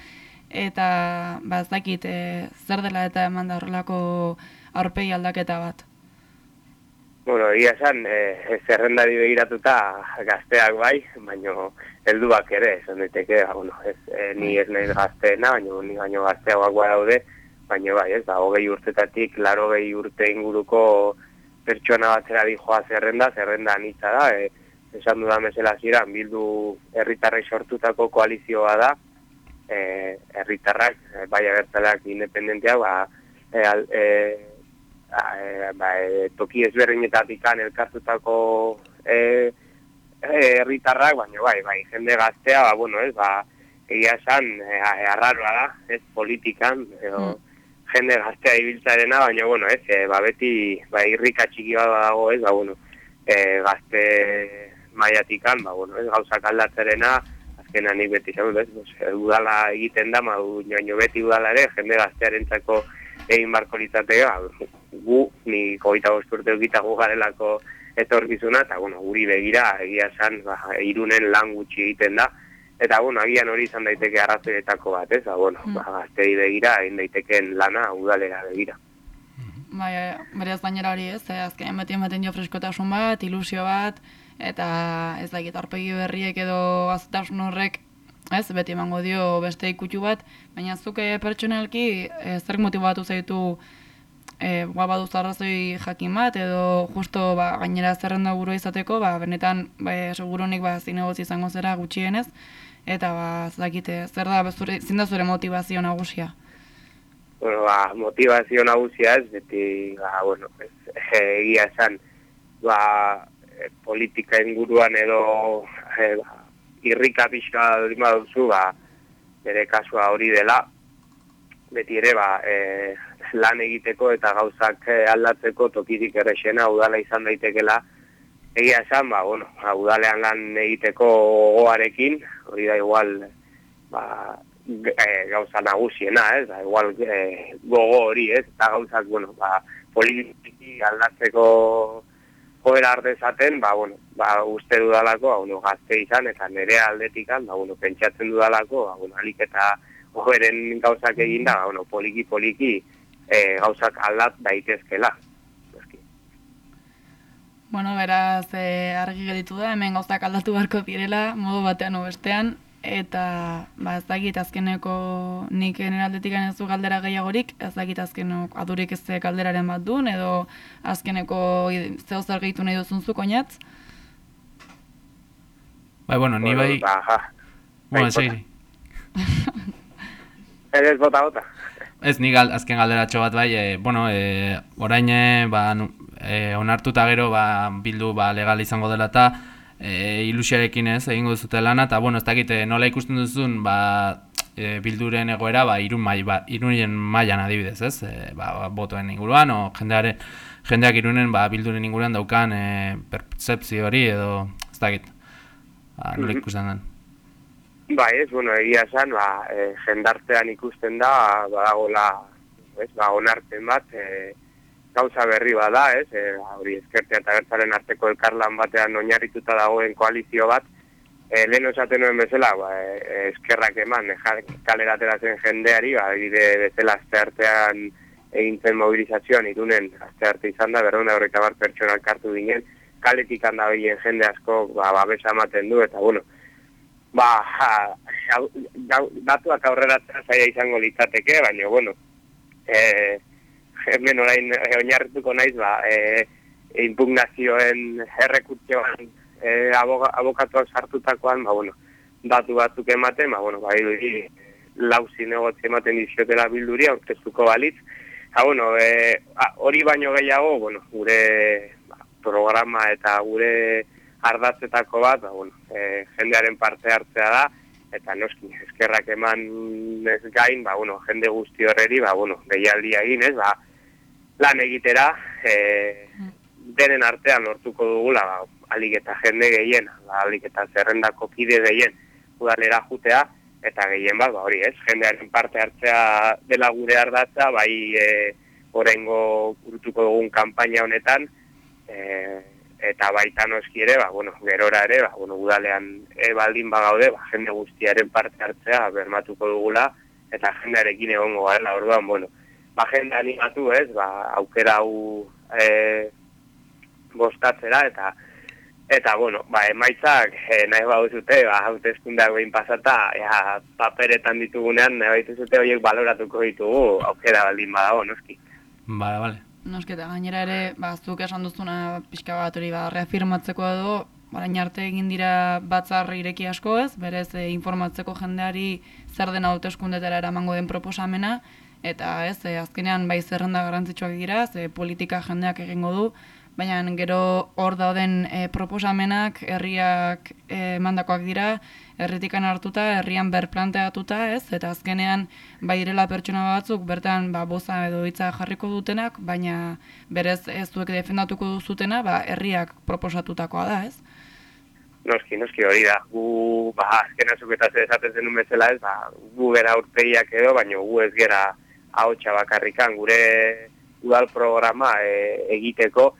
eta ba ez dakit e, zer dela eta eman da horrelako aurpegi aldaketa bat. Bueno, egia esan, e, zerrendari begiratuta gazteak bai, baino helduak ere, esan daiteke, ba, bueno, ez, e, ni ez nahi gazteena, baino ni baino gazteagoak daude, baino bai, ez, da, hogei urtetatik, laro gehi urte inguruko pertsona batzera dijoa zerrenda, zerrenda anitza da, e, esan dudan bezala ziren, bildu herritarrei sortutako koalizioa da, herritarrak, e, bai agertzalak independentea, ba, e, al, e, ba, e, toki ezberdinetatik elkartutako e, herritarrak, baina bai, bai, jende gaztea, ba, bueno, ez, ba, egia esan, e, arraroa da, ez, politikan, edo, jende gaztea ibiltzarena, baina, bueno, ez, e, ba, beti, ba, irrika txiki bat dago, ez, ba, bueno, e, gazte maiatikan, ba, bueno, ez, gauzak aldatzerena, azkenan nik beti zau, ez, udala egiten da, ma, beti udala ere, jende gaztearentzako egin barko litzatega, gu, ni goita bosturte egitago garelako etorkizuna, eta, bueno, guri begira, egia esan, ba, irunen lan gutxi egiten da, eta, bueno, agian hori izan daiteke arrazoietako bat, ez, ba, bueno, ba, gaztei begira, egin daiteken lana udalera begira. Bai, berez gainera hori ez, eh, azken beti ematen dio freskotasun bat, ilusio bat, eta ez dakit aurpegi berriek edo aztasun horrek ez, beti emango dio beste ikutxu bat, baina zuke pertsonalki e, zer motibatu zaitu e, ba, baduz arrazoi jakin bat, edo justo ba, gainera zerrenda buru izateko, ba, benetan ba, seguronik ba, zinegozi izango zera gutxienez, eta ba, ez dakite, zer da, zure, zin da zure motivazio nagusia? Bueno, ba, motivazio nagusia ez, beti, ba, bueno, ez, egia esan, ba, e, politika inguruan edo e, ba, irrika pixka dima duzu, ba, bere kasua hori dela, beti ere, ba, e, lan egiteko eta gauzak e, aldatzeko tokirik errexena udala izan daitekela, egia esan, ba, bueno, ba, udalean lan egiteko gogoarekin, hori da igual, ba, e, gauza nagusiena, ez, da, igual e, gogo hori, ez, eta gauzak, bueno, ba, politiki aldatzeko joera ardezaten, ba, bueno, ba, uste dudalako, ba, bueno, gazte izan, eta nire aldetikan, ba, bueno, pentsatzen dudalako, ba, bueno, alik eta joberen gauzak egin da, ba, bueno, poliki-poliki e, gauzak aldat daitezkela. Bueno, beraz, e, argi geditu da, hemen gauzak aldatu beharko direla, modu batean o bestean, eta ba, ez dakit azkeneko nik generaldetik ez du galdera gehiagorik, ez dakit azkeneko adurik ez galderaren bat duen, edo azkeneko zeo zer gehitu nahi duzun zuk oinatz? Bai, bueno, ni bai... Ba, ja. Bueno, segi. Ez bota, bota. Ez ni gal, azken galderatxo bat bai, e, bueno, e, orain e, ba, e, onartuta gero ba, bildu ba, legal izango dela eta e, ilusiarekin ez egingo duzute lana, eta bueno, ez dakit e, nola ikusten duzun ba, e, bilduren egoera ba, irun, mai, ba, irunen mailan adibidez, ez? E, ba, ba, botoen inguruan, o jendearen, jendeak irunen ba, bilduren inguruan daukan e, percepzio hori edo, ez dakit, ba, nola Mhm. ikusten den. Bai, ez, bueno, egia esan, ba, e, jendartean ikusten da, badagola, ez, ba, onartzen bat, e, gauza berri bada, ez, e, ba, hori ezkertea eta gertzaren arteko elkarlan batean oinarrituta dagoen koalizio bat, e, lehen esaten nuen bezala, ba, e, eskerrak eman, e, kalera ateratzen jendeari, ba, bide bezala azte artean egin zen mobilizazioan irunen, azte arte izan da, berreun da horreta bat pertsona elkartu ginen, kaletik handa jende asko, ba, babesa ematen du, eta bueno, ba, ja, gau- datuak aurreratzea zaila izango litzateke, baina, bueno, e, hemen orain e, oinarrituko naiz, ba, e, impugnazioen errekurtioan e, abokatuak sartutakoan, ba, bueno, datu batzuk ematen, ba, bueno, ba, irudi, lau zinegotzi ematen diziotela bilduri, aurkeztuko balitz. Ha, bueno, e, hori baino gehiago, bueno, gure ba, programa eta gure ardatzetako bat, ba, bueno, e, jendearen parte hartzea da, eta noski, eskerrak eman ez gain, ba, bueno, jende guzti horreri, ba, bueno, gehialdia egin, ez, ba, lan egitera, e, denen artean lortuko dugula, ba, alik eta jende gehien, ba, alik eta zerrendako kide gehien udalera jutea, eta gehien bat, ba, hori ez, jendearen parte hartzea dela gure ardatza, bai e, orengo urutuko dugun kanpaina honetan, e, eta baita noski ere, ba, bueno, gerora ere, ba, bueno, udalean e, baldin bagaude, ba, jende guztiaren parte hartzea bermatuko dugula, eta jendearekin egongo garela, orduan, bueno, ba, jende animatu ez, ba, aukera hau e, bostatzera, eta Eta, bueno, ba, emaitzak e, nahi baduzute, ba, hautezkundeak behin pasata, ea, paperetan ditugunean, nahi baduzute horiek baloratuko ditugu, aukera baldin badago, noski. Bale, bale. Noski, eta gainera ere, ba, zuk esan duzuna pixka bat hori, ba, reafirmatzeko edo, barain arte egin dira batzar ireki asko ez, berez e, informatzeko jendeari zer den hauteskundetara eramango den proposamena, eta ez, e, azkenean bai zerrenda garrantzitsuak dira, ze politika jendeak egingo du, baina gero hor dauden e, proposamenak herriak e, mandakoak dira, herritikan hartuta, herrian berplanteatuta, ez? Eta azkenean bai direla pertsona batzuk bertan ba boza edo hitza jarriko dutenak, baina berez ez zuek defendatuko duzutena, ba herriak proposatutakoa da, ez? Noski, noski hori da. Gu, ba, azken azuk eta zer esaten zenun bezala ez, ba, gu gera urtegiak edo, baina gu ez gera ahotsa bakarrikan, gure udal programa e, egiteko,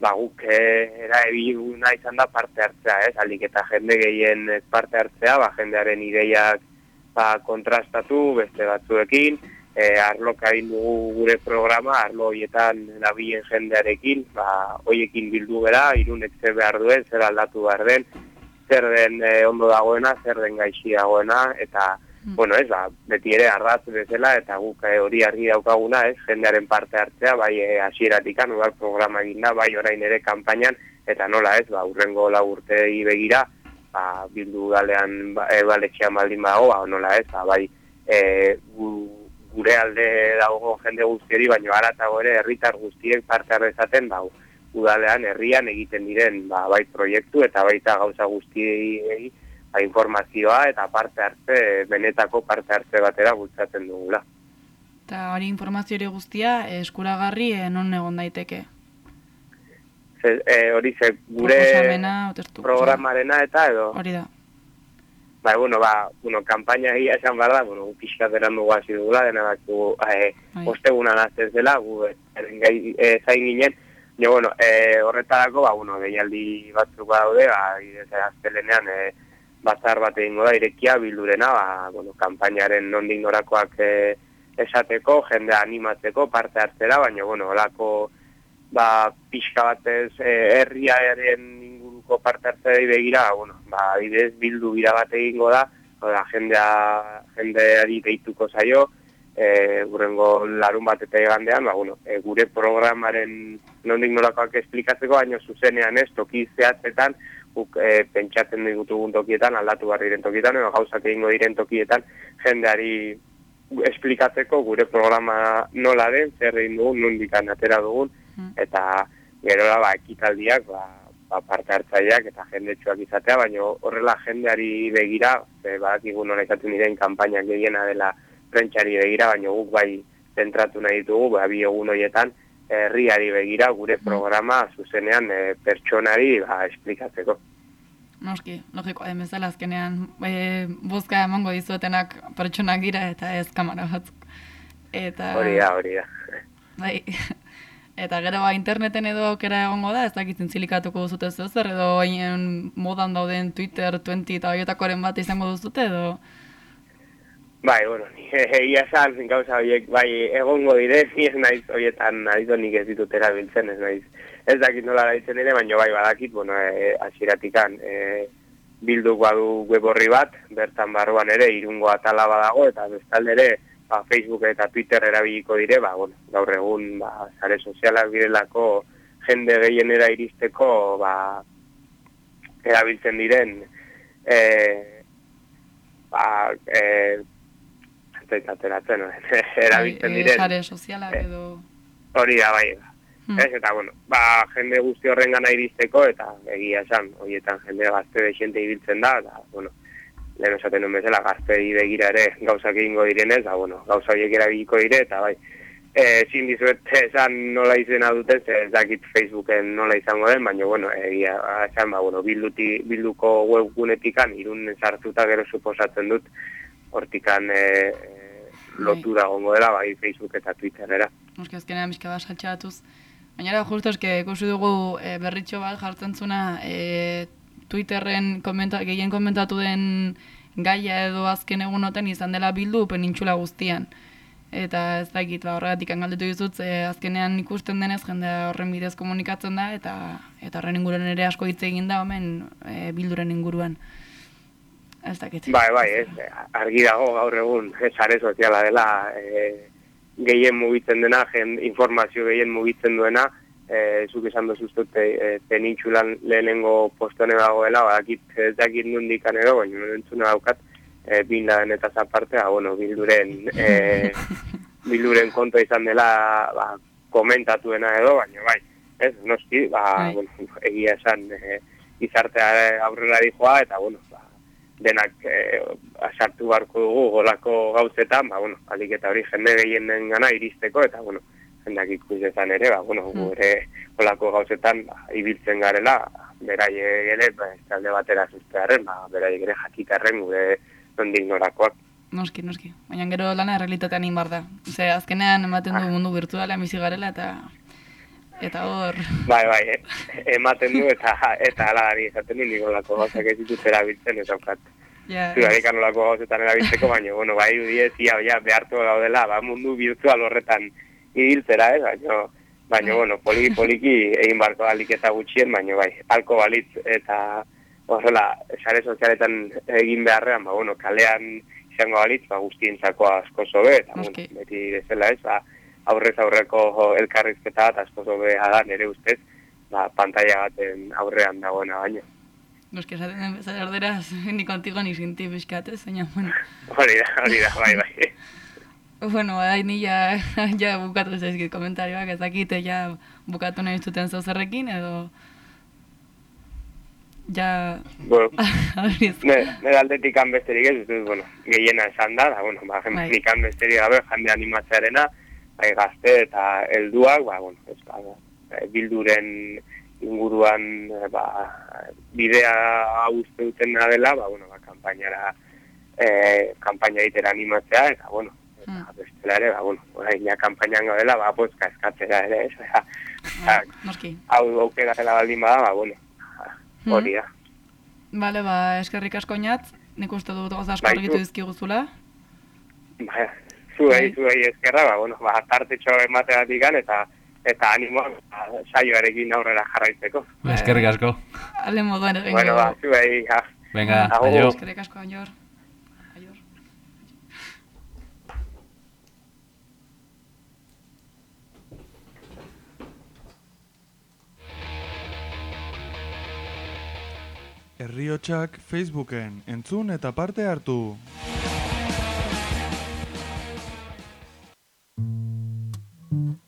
ba, guk era ebiluna izan da parte hartzea, ez? Alik eta jende gehien parte hartzea, ba, jendearen ideiak ba, kontrastatu beste batzuekin, e, arloka egin dugu gure programa, arlo horietan nabien jendearekin, ba, hoiekin bildu gera, irunek zer behar duen, zer aldatu behar den, zer den e, ondo dagoena, zer den gaixi dagoena, eta bueno, ez, ba, beti ere ardatz bezala, eta guk eh, hori argi daukaguna, ez, jendearen parte hartzea, bai e, asieratikan, udal programa eginda, bai orain ere kanpainan, eta nola ez, ba, urrengo lau urtei begira, ba, bildu galean, ba, e, baletxean baldin bago, ba, nola ez, ba, bai, e, gu, gure alde dago jende guztieri, baina aratago ere herritar guztiek parte harrezaten, ba, udalean, herrian egiten diren, ba, bai proiektu, eta baita gauza guztiei, ba, informazioa eta parte hartze, benetako parte hartze batera bultzatzen dugula. Eta hori informazio ere guztia eh, eskuragarri eh, non egon daiteke? Ze, e, hori ze gure programarena eta edo... Hori da. Ba, bueno, ba, bueno, kampaina egia esan behar da, bueno, pixka beran dugu hasi dugula, dena bat, gu, e, ostegunan aztez dela, gu, gai, e, zain ginen, Jo, bueno, e, horretarako, ba, bueno, gehialdi batzuk daude, ba, aztelenean, e, batzar bat egingo da irekia bildurena, ba, bueno, kanpainaren nondik norakoak e, esateko, jendea animatzeko, parte hartzera, baina, bueno, olako ba, pixka batez e, herriaren inguruko parte hartzea begira, bueno, ba, adibidez bildu bira bat egingo da, oda, jendea, jendeari deituko zaio, e, gurengo larun bat eta egandean, ba, bueno, e, gure programaren nondik norakoak esplikatzeko, baina zuzenean ez, toki zehatzetan, guk e, pentsatzen digutugun tokietan, aldatu barri diren tokietan, edo gauzak egingo diren tokietan, jendeari esplikatzeko gure programa nola den, zer egin dugun, nondikan atera dugun, eta gerora ba, ekitaldiak, ba, ba, parte hartzaileak eta jendetsuak izatea, baina horrela jendeari begira, e, badakigu nola izaten diren kanpainak gehiena dela prentsari begira, baina guk bai zentratu nahi ditugu, ba, bi egun horietan, herriari begira gure programa zuzenean e, pertsonari ba, esplikatzeko. Noski, logiko, den bezala azkenean e, bozka emango dizuetenak pertsonak dira eta ez kamara batzuk. Eta, Hori da, hori da. Bai, eta gero ba, interneten edo aukera egongo da, ez dakit zintzilikatuko duzute zer, edo haien modan dauden Twitter 20 eta horietakoren bat izango duzute, edo... Bai, bueno, egia esan, gauza horiek, bai, egongo dire, ni ez naiz horietan aditu nik ez ditut erabiltzen, ez naiz. Ez dakit nola daitzen ere, baina bai badakit, bueno, e, asiratikan, e, bildu badu web horri bat, bertan barruan ere, irungo atala badago, eta bestalde ere, ba, Facebook eta Twitter erabiliko dire, ba, bueno, gaur egun, ba, sare sozialak direlako jende gehienera iristeko, ba, erabiltzen diren e, ba, e, dut ateratzen, erabiltzen eh, diren Sare sozialak edo... hori da bai. Hmm. Ez, eta bueno, ba, jende guzti horren gana iristeko, eta egia esan, horietan jende gazte de xente ibiltzen da, eta, bueno, lehen esaten nuen bezala, gazte begira ere gauzak egingo direnez, da, bueno, gauza horiek erabiliko dire, eta bai, e, ezin dizuet esan nola izena duten, ez dakit Facebooken nola izango den, baina, bueno, egia esan, ba, bueno, bilduti, bilduko webgunetikan, irun sartuta gero suposatzen dut, hortikan e, e, lotura gongo dela, bai, Facebook eta Twitterera. Noski azkenean bizka bat saltxatuz. Baina justo eske ikusi dugu e, berritxo bat jartzen zuna e, Twitterren komenta, gehien komentatu den gaia edo azken egunoten izan dela bildu penintxula guztian. Eta ez dakit, ba, horregatik galdetu dizut, ze azkenean ikusten denez jendea horren bidez komunikatzen da, eta eta horren inguruan ere asko hitz egin da, omen e, bilduren inguruan. Ez dakit. Bai, bai, ez, argi dago gaur egun, sare soziala dela, e, gehien mugitzen dena, jen, informazio gehien mugitzen duena, e, zuk esan dozuztut e, penintxulan lehenengo postone dagoela, badakit, ez dakit nundikan edo, baina entzuna daukat, e, bin laden eta zapartea, bueno, bilduren, e, bilduren konto izan dela, ba, komentatuena edo, baina bai, ez, noski, ba, bueno, egia esan, e, gizartea aurrera dijoa, eta, bueno, ba, denak e, sartu beharko dugu golako gauzetan, ba, bueno, alik eta hori jende gehienen gana iristeko, eta, bueno, jendeak ikusezan ere, ba, bueno, gu ere golako gauzetan ba, ibiltzen garela, beraiek ere, ba, talde batera zuztearen, ba, beraiek ere jakitarren gure nondik norakoak. Noski, noski. Baina gero lana errealitatean inbar da. Ze azkenean ematen du mundu virtualean bizi garela eta eta hor... Bai, bai, eh, ematen du eta eta ala ari esaten du nikolako gauzak ez ditut erabiltzen ez daukat. Ja, Zugarik anolako gauzetan erabiltzeko, baina, bueno, bai, udiez, ia, ja, behartu gaudela, ba, mundu virtual horretan ibiltzera, ez, baina, baina, bueno, poliki, poliki egin barko alik eta gutxien, baina, bai, alko balitz eta horrela, sare sozialetan egin beharrean, ba, bueno, kalean izango balitz, ba, guztientzako asko zobe, eta, bueno, beti bezala ez, ba, aurrez aurreko elkarrizketa bat asko zobea da nire ustez, ba, pantalla baten aurrean dagoena baino. Noski esaten den bezala erderaz, ni kontigo ni sin ti pixkat, ez? Baina, bueno. Hori da, hori da, bai, bai. Bueno, bai, ni ja, ja bukatu zaizkit komentarioak, ez dakite ja bukatu nahi zuten zozerrekin, edo... Ja... Bueno, nire aldetik besterik ez, dut, bueno, gehiena esan da, da, bueno, ba, Bai. nik besterik gabe jende animatzearena, bai, gazte eta helduak, ba, bueno, ez, ba, bilduren inguruan, eh, ba, bidea uste dutena dela, ba, bueno, ba, kampainara, eh, kampaina egitera animatzea, eta, bueno, eta bestela ere, ba, bueno, orain ja kampainan gaudela, ba, bozka eskatzera ere, ez, ba, ba, Noski. hau aukera dela baldin bada, ba, bueno, hori da. Bale, ba, eskerrik asko inat, nik uste dut gauza asko Bai, argitu zu- dizkiguzula. Ba, zuei, zuei eskerra, ba, bueno, ba, tartetxo emateatik eta eta animoa ba, saioarekin aurrera jarraitzeko. Eskerrik asko. Ale moduan egingo. Bueno, ba, zuei, ja. Venga, Agur. aio. Eskerrik asko, Aior. Herriotsak Facebooken entzun eta parte hartu. Ay,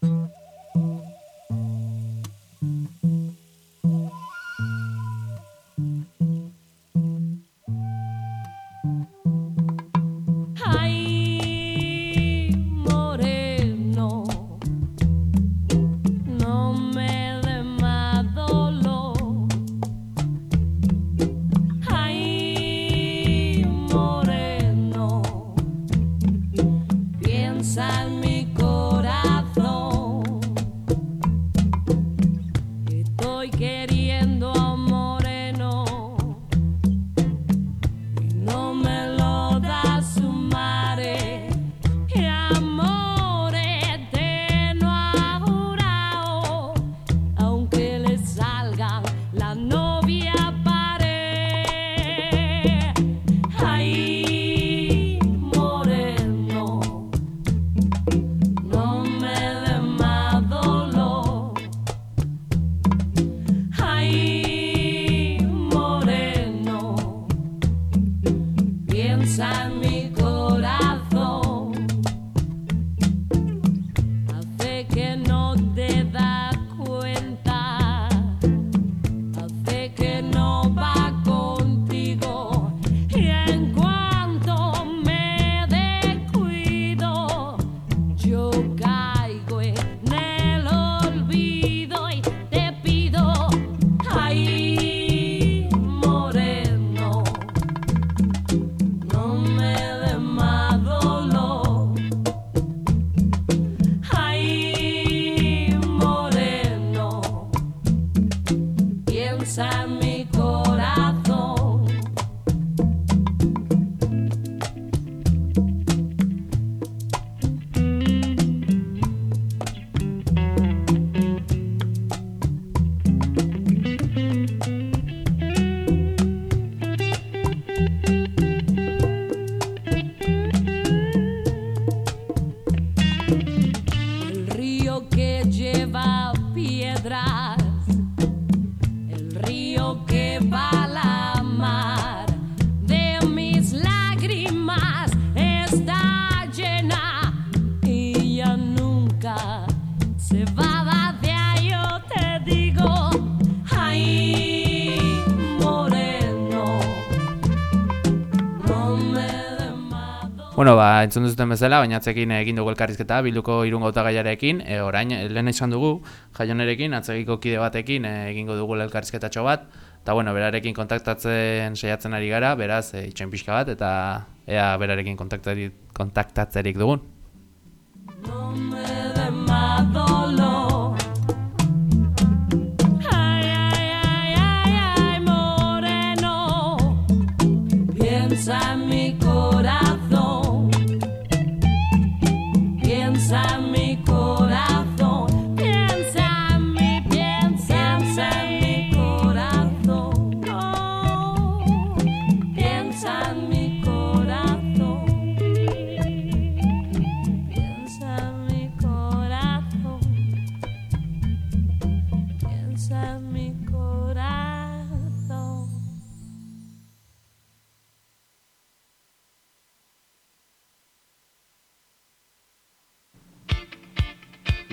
Bueno, ba, entzun duzuten bezala, baina atzekin egin dugu elkarrizketa, bilduko irungo hautagaiarekin, e, orain, e, lehen esan dugu, jaionerekin, atzegiko kide batekin e, egingo dugu elkarrizketatxo bat, eta bueno, berarekin kontaktatzen saiatzen ari gara, beraz, e, itxoin pixka bat, eta ea berarekin kontaktatzerik dugun. en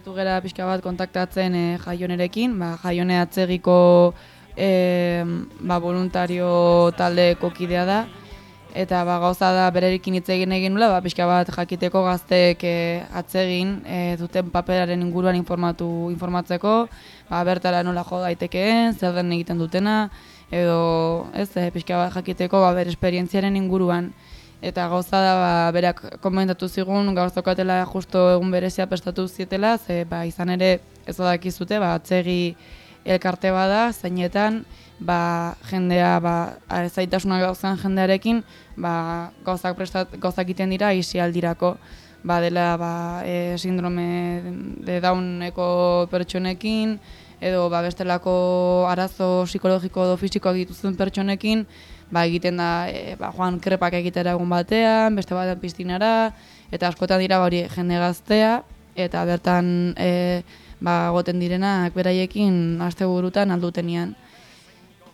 saiatu gera pixka bat kontaktatzen e, jaionerekin, ba, jaione atzegiko e, ba, voluntario taldeko kidea da, eta ba, gauza da bererekin hitz egin egin nula, ba, pixka bat jakiteko gazteek e, atzegin e, duten paperaren inguruan informatu informatzeko, ba, bertara nola jo daitekeen, zer den egiten dutena, edo ez, e, pixka bat jakiteko ba, bere esperientziaren inguruan. Eta gauza da, ba, berak komentatu zigun, gaur zokatela justo egun berezia prestatu zietela, ze ba, izan ere ez dakizute, ba, atzegi elkarte bada, zeinetan, ba, jendea, ba, zaitasuna gauzan jendearekin, ba, gauzak, prestat, gauzak egiten dira isialdirako. Ba, dela ba, e, sindrome de Downeko pertsonekin, edo ba, bestelako arazo psikologiko edo fisikoak dituzten pertsonekin, ba, egiten da e, ba, joan krepak egitera egun batean, beste batean piztinara, eta askotan dira ba, hori jende gaztea, eta bertan e, ba, goten direnak beraiekin aste burutan aldutenian.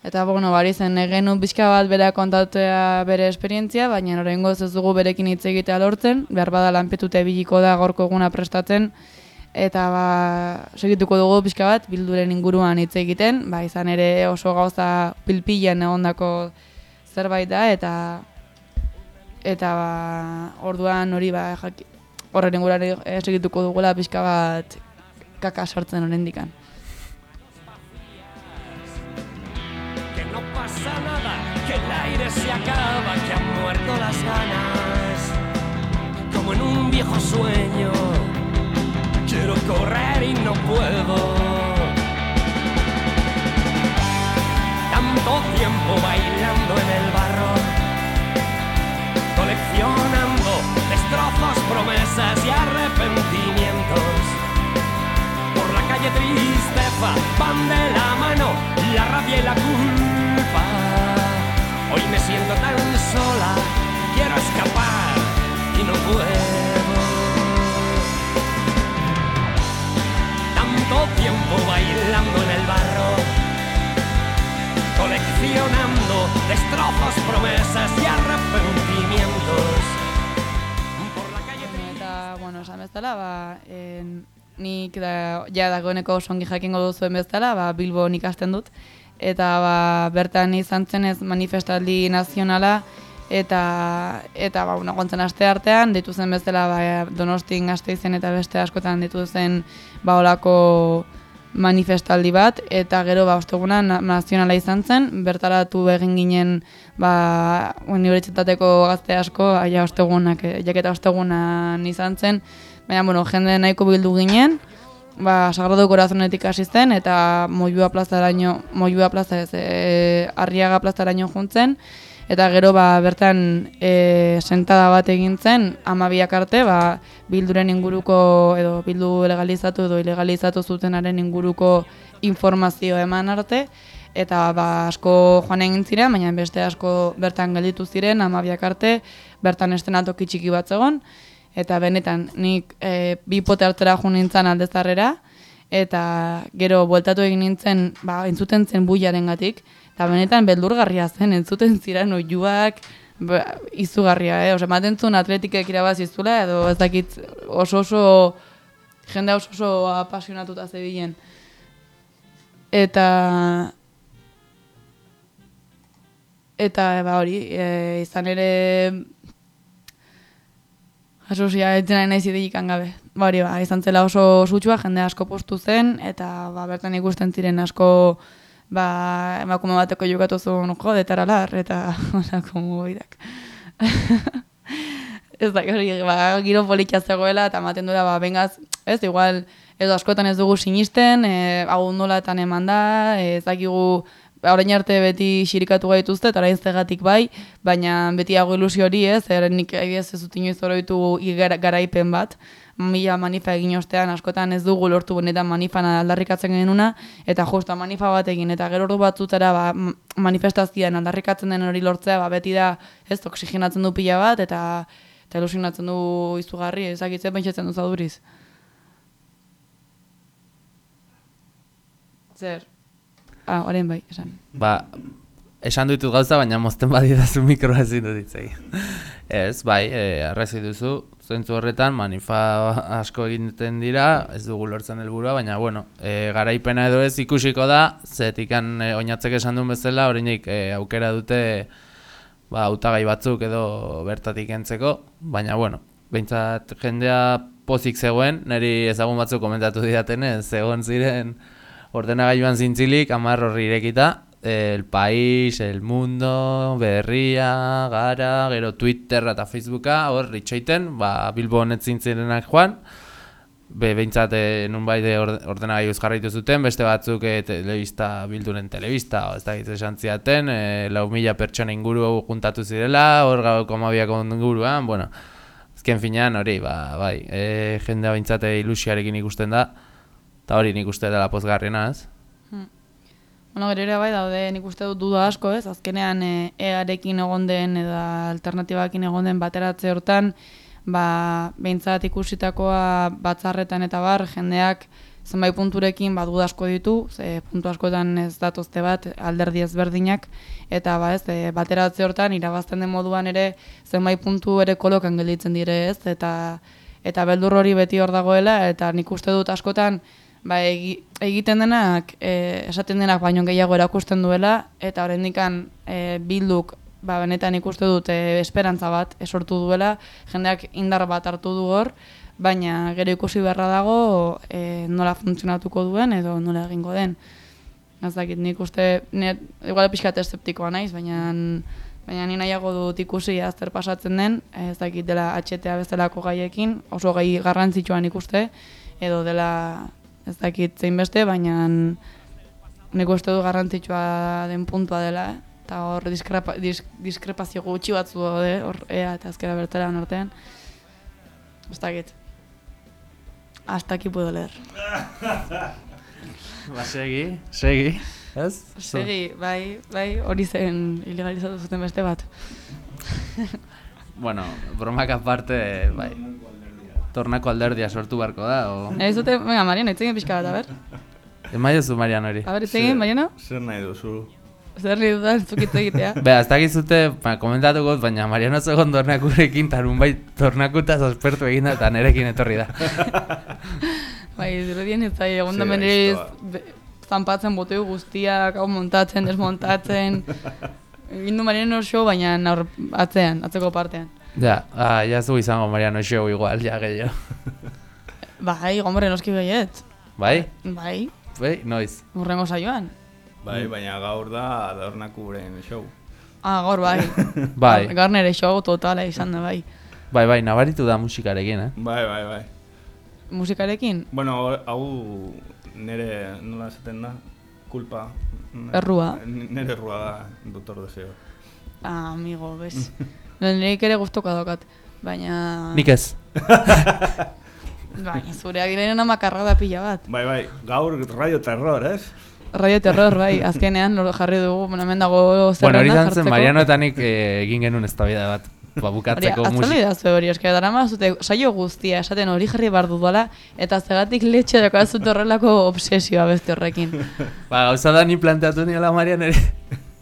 Eta, bueno, bari zen, egenu pixka bat bera kontatzea bere esperientzia, baina oraingoz ez dugu berekin hitz egitea lortzen, behar bada lanpetute biliko da gorko eguna prestatzen, eta ba, segituko dugu pixka bat bilduren inguruan hitz egiten, ba, izan ere oso gauza pilpilen egondako zerbait da, eta eta ba, orduan hori ba, jaki, horren inguruan eh, segituko dugula pixka bat kaka sartzen horrendikan. pasa nada, que el aire se acaba, que han muerto las ganas. Como en un viejo sueño, quiero correr y no puedo. Tanto tiempo bailando en el barro, coleccionando destrozos, promesas y arrepentimientos. Por la calle tristeza van de la mano la rabia y la culpa. Hoy me siento tan sola, quiero escapar y no puedo. Tanto tiempo bailando en el barro, coleccionando destrozos, promesas y arrepentimientos. Eta, bueno, esan bezala, ba, en, nik da, ja dagoeneko oso ongi jakingo duzuen bezala, ba, Bilbo ikasten dut. Eta ba, bertan izan zenez manifestaldi nazionala, eta, eta ba, bueno, gontzen aste artean, ditu zen bezala ba, donostin gazteizen eta beste askotan ditu zen ba, olako manifestaldi bat, eta gero ba, osteguna na- nazionala izan zen, bertaratu egin ginen ba, unibertsitateko gazte asko, aia ostegunak, eh, jaketa ostegunan izan zen, baina, bueno, jende nahiko bildu ginen, ba, Sagrado Corazonetik hasi zen, eta Moyua plazaraino, Moyua plaza ez, e, Arriaga plazaraino juntzen, eta gero ba, bertan e, sentada bat egin zen, amabiak arte, ba, bilduren inguruko, edo bildu legalizatu edo ilegalizatu zutenaren inguruko informazio eman arte, eta ba, asko joan egin ziren, baina beste asko bertan gelditu ziren, amabiak arte, bertan estenatoki txiki bat zegoen, eta benetan nik e, bi pote hartzera jo nintzen aldezarrera, eta gero bueltatu egin nintzen, ba, entzuten zen buiaren gatik, eta benetan beldurgarria zen, entzuten ziren oiuak, ba, izugarria, eh? Ose, ematen zuen atletikek irabazizula, edo ez dakit oso oso, jende oso oso apasionatuta zebilen. Eta, eta ba hori, e, izan ere Asosia etzen nahi zidikan gabe. Ba hori ba, izan zela oso sutsua, jende asko postu zen, eta ba, bertan ikusten ziren asko ba, emakume bateko jokatu zuen jo, detaralar, eta osako mobidak. ez da, hori, ba, giro politia zegoela, eta ematen duela, ba, bengaz, ez, igual, edo askotan ez dugu sinisten, e, hau nolatan eman da, e, ez dakigu, ba, orain arte beti xirikatu gaituzte, eta orain zegatik bai, baina beti hago ilusio hori ez, eren nik ez dut inoiz oroitu igara- garaipen bat, mila manifa egin ostean askotan ez dugu lortu benetan manifan aldarrikatzen genuna, eta justa manifa bat egin, eta gero ordu batzutara ba, manifestazioan aldarrikatzen den hori lortzea, ba, beti da, ez, oksigenatzen du pila bat, eta eta ilusionatzen du izugarri, ezakitzen pentsatzen du zauduriz. Zer? Ah, orain bai, esan. Ba, esan ditut gauza, baina mozten badidazu mikroa ezin dut. Ez, bai, e, arrazi duzu, zentzu horretan, manifa asko egiten dira, ez dugu lortzen helburua, baina, bueno, e, garaipena edo ez ikusiko da, zetikan e, oinatzek esan duen bezala, oraindik e, aukera dute, ba, hautagai batzuk edo bertatik entzeko, baina, bueno, behintzat jendea pozik zegoen, niri ezagun batzuk komentatu didatenez, zegoen ziren ordenagailuan zintzilik, amar horri irekita, el país, el mundo, berria, gara, gero Twitter eta Facebooka, hor itxoiten, ba, Bilbo honetzin zirenak joan, be, behintzat e, nunbait de orde- ordenagailuz jarraitu zuten, beste batzuk e, telebista, bilduren telebista, o, ez da esan ziaten, e, lau mila pertsona inguru juntatu zirela, hor gau komabiak inguruan, bueno, azken finean hori, ba, bai, e, jendea behintzat ilusiarekin ikusten da, eta hori nik uste dela pozgarriena, ez? Bueno, gero bai daude nik uste dut duda asko, ez? Azkenean e, EArekin egon den edo alternatibakin egon den bateratze hortan, ba, behintzat ikusitakoa batzarretan eta bar, jendeak zenbait punturekin ba, duda asko ditu, ze puntu askotan ez datozte bat alderdi ezberdinak, eta ba, ez, e, bateratze hortan irabazten den moduan ere zenbait puntu ere kolokan gelditzen dire ez, eta eta beldur hori beti hor dagoela, eta nik uste dut askotan ba, egi, egiten denak, e, esaten denak baino gehiago erakusten duela, eta horrendikan e, bilduk, ba, benetan ikuste dut e, esperantza bat esortu duela, jendeak indar bat hartu du hor, baina gero ikusi beharra dago e, nola funtzionatuko duen edo nola egingo den. Ez dakit, nik uste, ne, igual pixkat eszeptikoa naiz, baina baina ni nahiago dut ikusi azter pasatzen den, ez dakit dela HTA bezalako gaiekin, oso gai garrantzitsuan ikuste, edo dela ez dakit zein beste, baina nik uste du garrantzitsua den puntua dela, eh? eta hor diskrepa, dis, diskrepazio gutxi batzu daude, hor ea eta azkera bertara nortean. Ez dakit. Hasta aquí puedo leer. Ba, segi, segi, ez? Segi, bai, bai, hori zen ilegalizatu zuten beste bat. Bueno, bromak aparte, bai. Tornako alderdia sortu barko da, o... Ez dute, venga, Mariano, itzegin pixka bat, a ber. Emaiozu, Mariano hori. A ber, itzegin, Mariano? Zer nahi duzu? Zer nahi dudan, zukitze egitea. Be, ez dakizute, ba, komentatuko, baina Mariano zegoen tornakurekin, eta nun bai tornakuta zaspertu egin da, eta nerekin etorri da. Bai, dirudien ez zai, egun da meneriz gaiztoa. zanpatzen boteu guztiak, hau montatzen, desmontatzen. Egin du Mariano show, baina aur, atzean, atzeko partean. Ja, ah, ja zu izango Mariano show igual, ja gehiago. Bai, gombre, noski behiet. Bai? Bai, Bai, noiz. urrengo saioan. Bai, baina gaur da Dornakuren show. Ah, gaur bai. Bai. Gaur nere show totala izan da, bai. Bai, bai, nabaritu da musikarekin, eh? Bai, bai, bai. Musikarekin? Bueno, hau nere, nola esaten da, kulpa. Errua. Nere errua da, Doctor Deseo. Ah, amigo, bez. Nirik ere guztuko daukat, baina... Nik ez. bai, zureak direnen amakarra da pila bat. Bai, bai, gaur radio terror, ez? Radio Terror, bai, azkenean lor jarri dugu, bueno, hemen dago Bueno, zerrenda hori izan zen, jartzeko. Mariano eta nik eh, egin genuen eztabaida bat, ba, bukatzeko atzaldi musika. da zu hori, eske darama zute saio guztia esaten hori jarri bar dudala eta zegatik letxe daukazut horrelako obsesioa beste horrekin. Ba, gauza da ni planteatu niola Marian ere.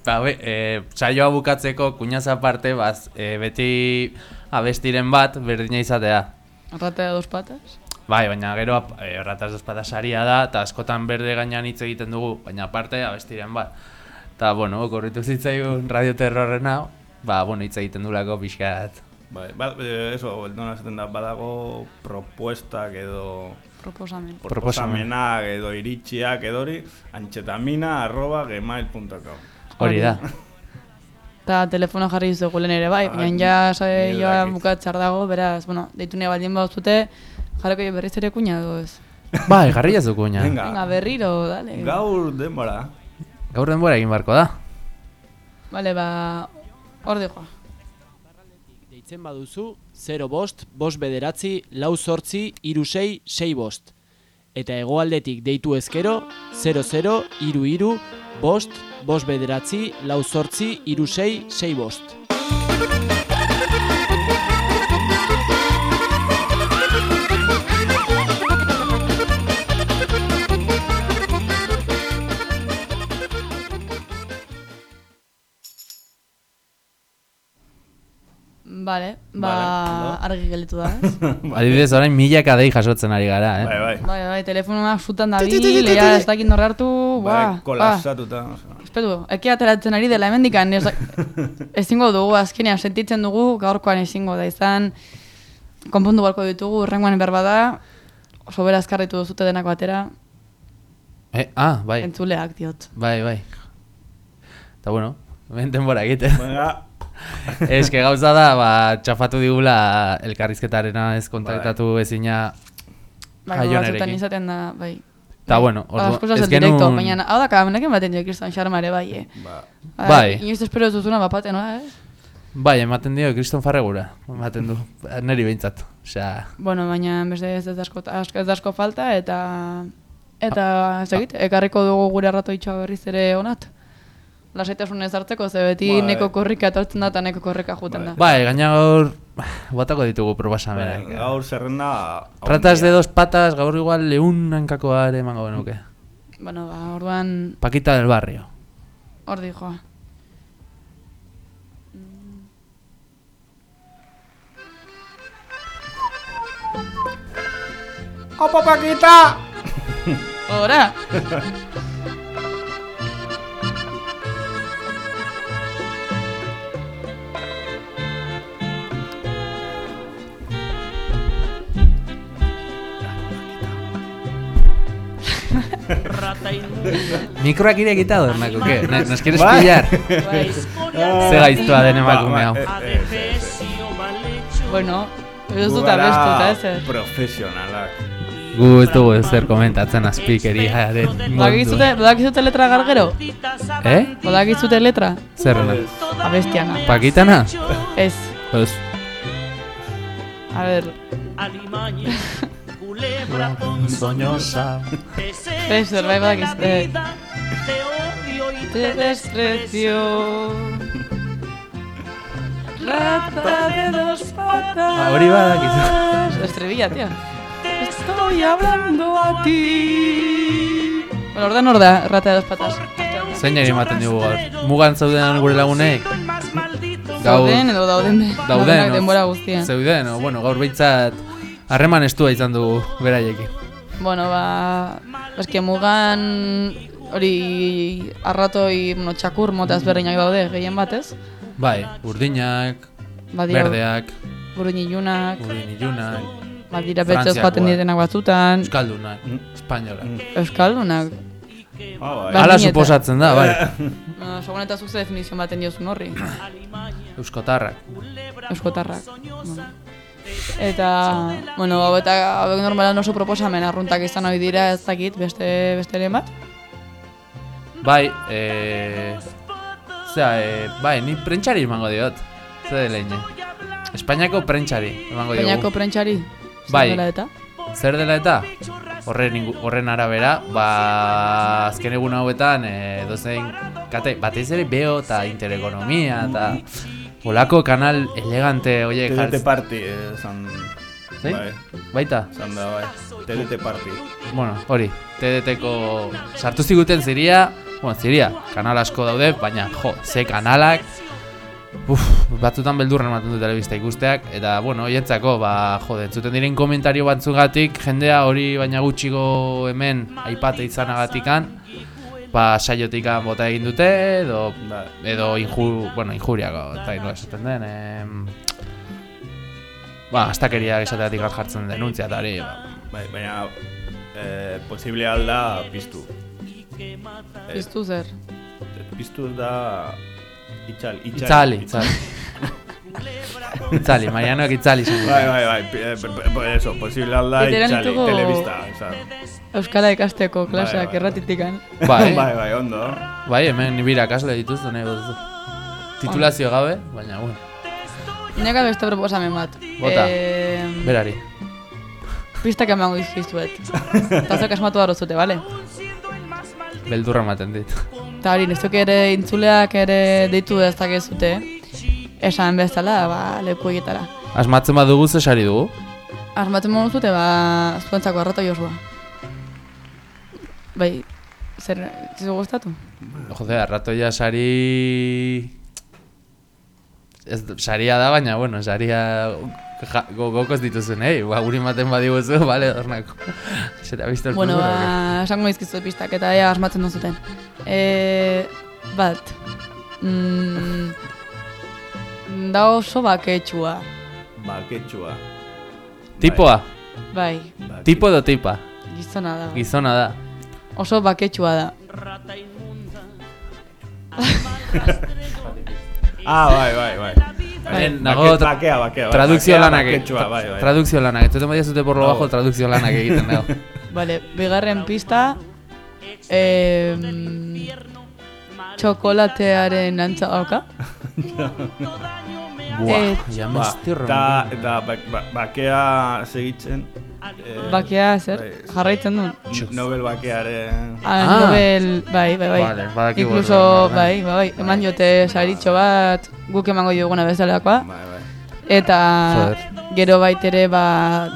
Ba, be, e, saioa bukatzeko, kuñaz aparte, baz, e, beti abestiren bat berdina izatea. Arratea dos patas. Bai, baina gero e, rataz espada saria da, eta askotan berde gainean hitz egiten dugu, baina aparte abestiren bat. Eta, bueno, korritu zitzaigun radio terrorrena, ba, bueno, hitz egiten dulako pixkat. Bai, ba, eh, eso, nola esaten da, badago propuestak edo... Proposamen. Proposamenak edo iritziak edo hori, antxetamina arroba gmail.com. Hori da. Eta telefono jarri dizugu lehen ere bai, baina ja saioa bukatzar dago, beraz, bueno, deitu nahi baldin bauzute, jarriko jo berriz ere kuña edo ez. Bai, jarri jazu kuña. Venga. Venga, berriro, dale. Gaur denbora. Gaur denbora egin barko da. Vale, ba, hor joa. Deitzen baduzu, 0 bost, bost bederatzi, lau sortzi, iru sei, sei bost. Eta hegoaldetik deitu ezkero, 00, iru iru, bost, bost bederatzi, lau sortzi, iru sei, bost. Vale, ba, argi gelditu da, ez? Adibidez, orain milaka dei jasotzen ari gara, eh? Bai, bai. Bai, bai, telefonoak zutan dabil, ea ez dakit norra hartu, Bai, ba, kolapsatuta. osea. Espetu, eki ateratzen ari dela hemendikan, ez, ezingo dugu, azkenean sentitzen dugu, gaurkoan ezingo da izan, konpondu balko ditugu, urrengoan berba da, oso bera azkarritu duzute denako atera, Eh, ah, bai. entzuleak diot. Bai, bai. Eta bueno, ben denbora egiten. Venga. Ez que gauza da, ba, txafatu digula elkarrizketarena ez kontaktatu ezina Bai, jaionerekin. batzutan izaten da, bai. Ta bueno, ordu- Las cosas ez del directo, genuen- baina hau da kamenekin baten dio kriston xarma ere bai, eh? Ba. Bai. Inoiz espero ez duzuna bapaten, nola, eh? Bai, ematen dio Kriston Farregura, ematen du, neri behintzat. Osea, Bueno, baina beste ez da asko, asko, ez da asko falta eta eta ez egit, ekarriko dugu gure arratoitxoa berriz ere onat. Lasaitasunez hartzeko, ze beti Bai. neko korrika etortzen da eta neko korrika juten da. bai, gaina gaur botako ditugu proposamenak. Bai, gaur zerrenda... Ratas de dos patas, gaur igual leun hankakoa ere emango genuke. Bueno, ba, orduan Paquita del barrio. hor joa. ¡Opa, Paquita! Ora! Mikroak irekita dornako, ke? Ne- Nos quieres Bai. pillar? Bai. Ze gaiztoa den emakume hau. Bueno, ez gu dut abestu eta ez. Profesionalak. Gu ez dugu ezer komentatzen azpikeriaren Badakizute, badakizute letra gargero? Eh? Badakizute letra? Zerrena? Abestiana. Pakitana? Ez. Ez. A ver. Soñosa. Ez, zerbait badakizute. Te desprecio. Rata de dos patas. Hori badakizu. Estrevilla, tío. Estoy hablando a ti. Bueno, ordan hor da, rata de dos patas. Zeinari ematen dugu gaur. Mugan zauden gure lagunek? Zauden edo dauden be. Dauden, denbora guztian. Zeuden, bueno, gaur behintzat harreman estua izan dugu beraiekin. Bueno, ba... Eske mugan hori arratoi, bueno, txakur mota ezberdinak daude gehien batez. Bai, urdinak, Badira- berdeak, Buruin ilunak, urdin ilunak, badira betxoz joaten direnak batzutan. Euskaldunak, espainolak. Euskaldunak. Ah, Bai, Hala mineta. suposatzen da, bai. No, Segun eta zuk ze definizio baten diozun horri. Euskotarrak. Euskotarrak. Bueno. Eta, bueno, eta hauek normalan oso proposamen arruntak izan ohi dira ez dakit beste besteren bat. Bai, eh... Zera, eh, bai, ni prentxari emango diot. Zer dela ine. Espainiako prentxari emango diogu. Bainako prentxari. zer Bai. dela eta? Zer dela eta? Horren, horren arabera, ba, azken egun hauetan, e, dozein, kate, batez ere beo eta interekonomia eta olako kanal elegante oie TDT Party, eh, zan... Zein? Bai. Baita? Zan da, bai. TDT Party. Bueno, hori, TDT-ko sartu ziguten ziria, bueno, ziria, kanal asko daude, baina, jo, ze kanalak, Uf, batzutan beldurren ematen du telebista ikusteak, eta, bueno, hoientzako, ba, jode, entzuten diren komentario batzugatik, jendea hori baina gutxiko hemen aipate izanagatikan, ba, saiotikan bota egin dute, edo, edo inju, bueno, injuriako, eta ino esaten den, em, ba, astakeriak esateatik jartzen denuntzia, eta hori, ba, Bai, baina eh, posible alda piztu. Piztu zer? Piztu da itzali. Itzali, itzali. Itzali, Marianoak itzali izango. Bai, bai, bai, eh, eso, posible alda itzali, telebista, oza. Euskara ikasteko klaseak Bai, bai. erratitikan. Bai, Bai, bai, ondo. Bai, hemen nibira kasle dituzte nahi duzu. Titulazio gabe, baina, bueno. Neka beste proposamen bat. Bota, Eh, berari. Pistak emango dizkizuet. Eta zuek asmatu barro zute, bale? Beldurra ematen dit. Eta hori, nezuek ere intzuleak ere deitu ez dakezute. Esan bezala, ba, leku egitara. Asmatzen badugu ze sari dugu? Asmatzen modu zute, ba, zuentzako arrata josua. Bai, zer, zizu gustatu? Jode, arratoia sari... Ez, saria da, baina, bueno, saria ja, go, gokoz dituzun, eh? Ba, guri ematen badiguzu, bale, dornako. Te ha visto el Bueno, ba, esango dizkizuet pistak eta ea asmatzen duzuten. E, bat, mm, da oso baketsua. Baketsua. Tipoa? Bai, Tipo edo tipa? gizona da. Gizona da. Oso baketsua da. Ah, bai, bai, bai. Bai, Bake- nago tra- bakea, bakea, bai. tradukzio Bakea, lanak, bai, bai. tradukzio lanak, entzuten badia zute por lo Nago. bajo, tradukzio lanak egiten dago. Vale, bigarren pista, eh, txokolatearen antza dauka. Eh, ja Ba, eta, eta bak- ba- bakea segitzen. eh, Bakea zer, bai, jarraitzen du. Nobel bakearen... Ah, Nobel, bai, bai, bai. Vale, badakigu Incluso, bai, bai, bai, eman jote saritxo bat, guk emango dioguna bezalakoa. Bai, bai. Eta gero baitere, ba,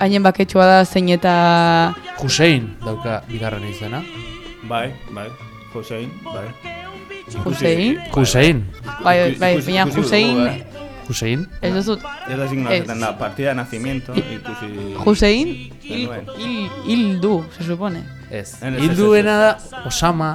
hainen baketsua da zein eta... Hussein dauka bigarren izena. Bai, bai. Josein, bai. Hussein? Hussein. Bai, bai, baina Hussein... bai. Hussein? Ez duzut. Ez da zaten da, partida de nacimiento, ikusi... Hussein hil, Genuen. hil, hil du, se supone. Ez. En ez, Hil ez, duena ez, da Osama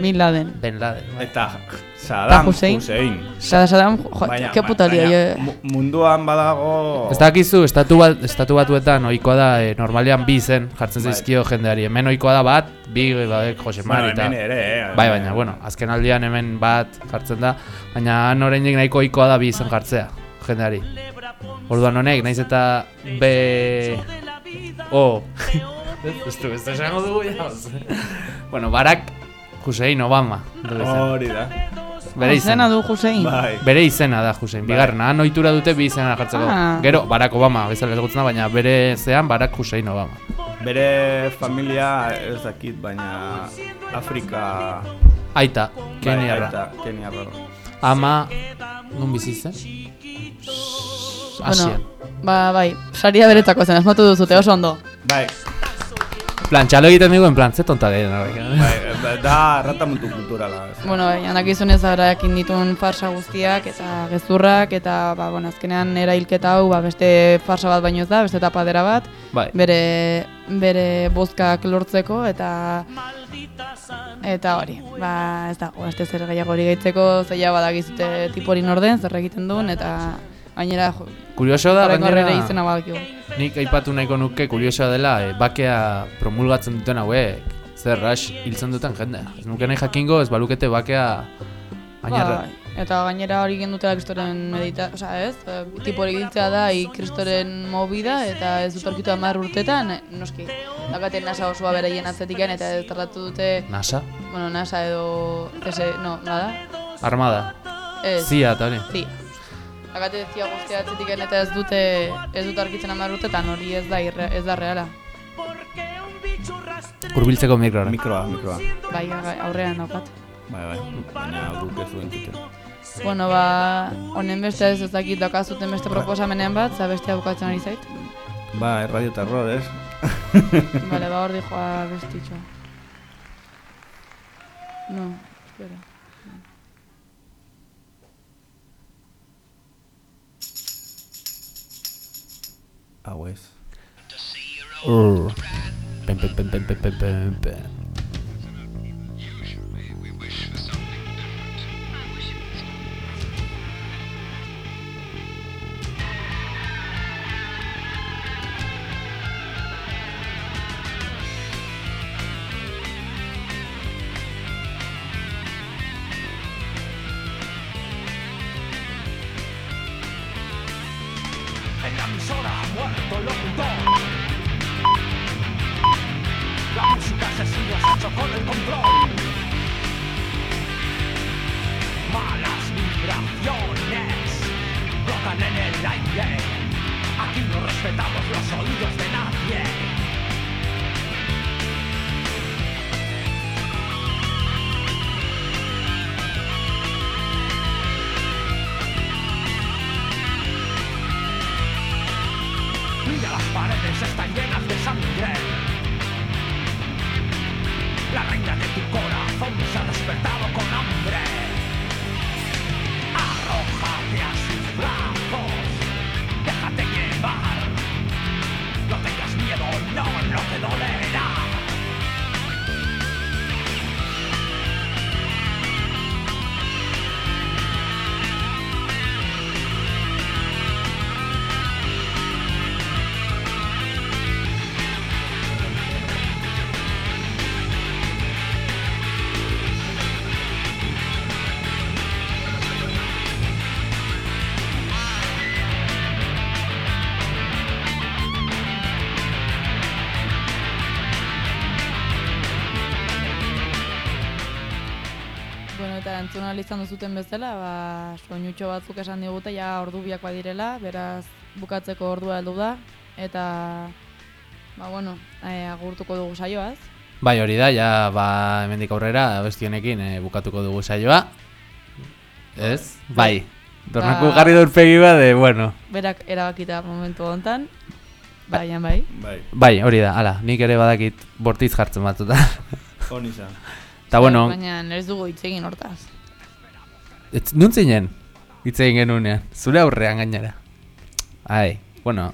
Bin Laden. Ben Laden. Eta Eta Saddam Hussein. Hussein. Eta Saddam, jo, Baina- ke puta baina mu- Munduan badago... Ez dakizu, estatu, bat, estatu batuetan ohikoa da, e, normalean bi zen jartzen Bai. zaizkio jendeari. Hemen ohikoa da bat, bi badek Jose Bueno, Mari eta... hemen ere, eh, bai, baina, bueno, azken aldian hemen bat jartzen da, baina han oraindik nahiko ohikoa da bi izen jartzea jendeari. Orduan honek, naiz eta B... O... Ez du, ez esango dugu ya. bueno, Barack Hussein Obama. Hori da. Bere Izena izena. du Hussein. Bai. Bere izena da Hussein, bigarrena. Han ohitura dute bi izena jartzeko. Ah. Gero, Barack Obama, bezala ezagutzen da, baina bere zean Barack Hussein Obama. Bere familia ez dakit, baina Afrika... Aita, Bai, Keniarra. aita, Keniarra. Ama, nun bizi zen? Asian. ba, bai, saria beretzako zen, asmatu duzute, oso ondo. Bai. Plan, txalo egiten dugu, en plan, ze tonta dira. Bai, da ratamutu kulturala. Bueno, bai, handakizunez arakin dituen farsa guztiak eta gezurrak eta ba, bueno, azkenean erailketa hau ba, beste farsa bat baino ez da, beste tapadera bat. Bai. Bere, bere bozkak lortzeko eta eta hori, ba, ez dago, beste zer gehiago hori gehitzeko, zeia badakizute tiporin orden, zer egiten duen eta gainera Kurioso da, gainera, izena badakigu. nik aipatu nahiko nuke kuriosoa dela, e, bakea promulgatzen duten hauek, zer rash hiltzen duten jendea. Ez nuke nahi jakingo, ez balukete bakea Gainera, Bai, eta gainera hori egin kristoren medita, osea, ez? Eh, Tipo hori giltzea da, i kristoren movida, eta ez dut aurkitu hamar urtetan, eh, noski. Dakaten nasa osoa beraien atzetikan, eta tardatu dute... NASA? Bueno, nasa edo... Ese, no, nada? Armada. Ez. Zia eta hori. Zia. Akate zia guztia atzetikan eta ez dute, ez dut arkitzen hamar urtetan, hori ez da, irre, ez da reala. Urbiltzeko mikrora. Mikroa, mikroa. Bai, bai, aurrean daukat. Bai, bai, baina guk ez duen. Bueno, ba, honen beste ez ez dakit dakazuten beste proposamenean bat, za bestea bukatzen ari zait. Ba, radio terror, ez? Vale, ba hor dijoa bestitxoa. No, espera. Hau ez. Urr. Pem, pem, entzun izan duzuten bezala, ba, soinutxo batzuk esan digute, ja ordu biak badirela, beraz bukatzeko ordua heldu da, eta, ba, bueno, e, agurtuko dugu saioaz. Bai, hori da, ja, ba, hemendik aurrera, abesti honekin eh, bukatuko dugu saioa. Ez? Bai. Dornako Ba- garri da urpegi bat, de, bueno. Berak erabakita momentu hontan, baina bai. Bai. Bai, hori da, ala, nik ere badakit bortiz jartzen batzuta. Hon izan. Eta bueno, Baina ez dugu hitz egin hortaz. Ez, nun zinen? Hitz egin genunean, zure aurrean gainera. Ai, bueno,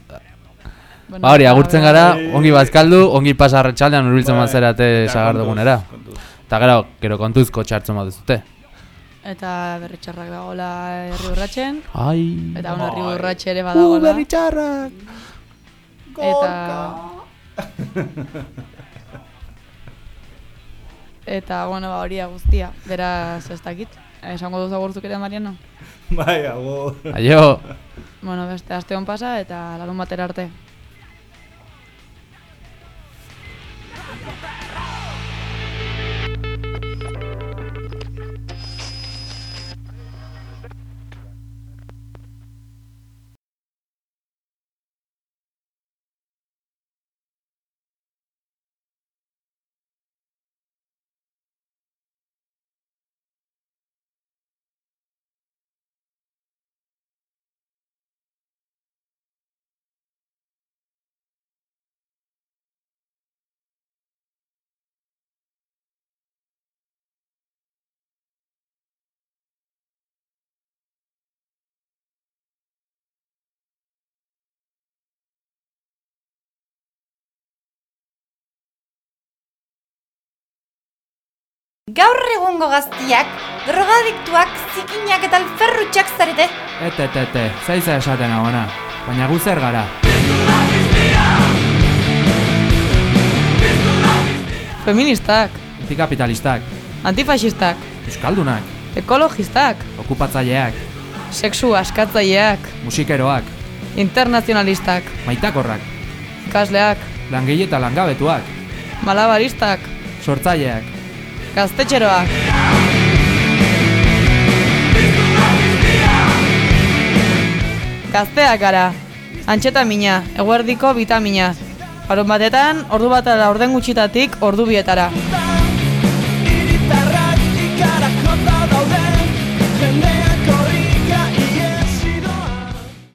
Bueno, ba hori, ba, agurtzen ba, gara, ongi bazkaldu, ongi pasa arratsaldean urbiltzen bazerate eta sagardugunera. kontuz, kontuz. Eta gero, gero kontuzko txartzen bat duzute. Eta berri txarrak dagoela herri urratxen. Ai. Eta un herri Bai. urratxe ere badagoela. Uh, berri txarrak! Eta... Eta, bueno, ba, hori guztia. Beraz, ez dakit. Esango duzu agurtzuk ere, Mariano? Bai, agur. Aio. Bueno, beste aste hon pasa eta larun batera arte. Gaur egungo gaztiak, drogadiktuak, zikinak eta alferrutxak zarete. Ete, ete, ete, zaiza esaten agona. Baina gu zer gara. Feministak, Antikapitalistak, antifasistak, euskaldunak, ekologistak, okupatzaileak, sexu askatzaileak, musikeroak, internazionalistak, maitakorrak, ikasleak, langile eta langabetuak, malabaristak, sortzaileak, gaztetxeroak. Gazteak gara, antxetamina, eguerdiko bitamina. Harun batetan, ordu bat orden gutxitatik ordu bietara.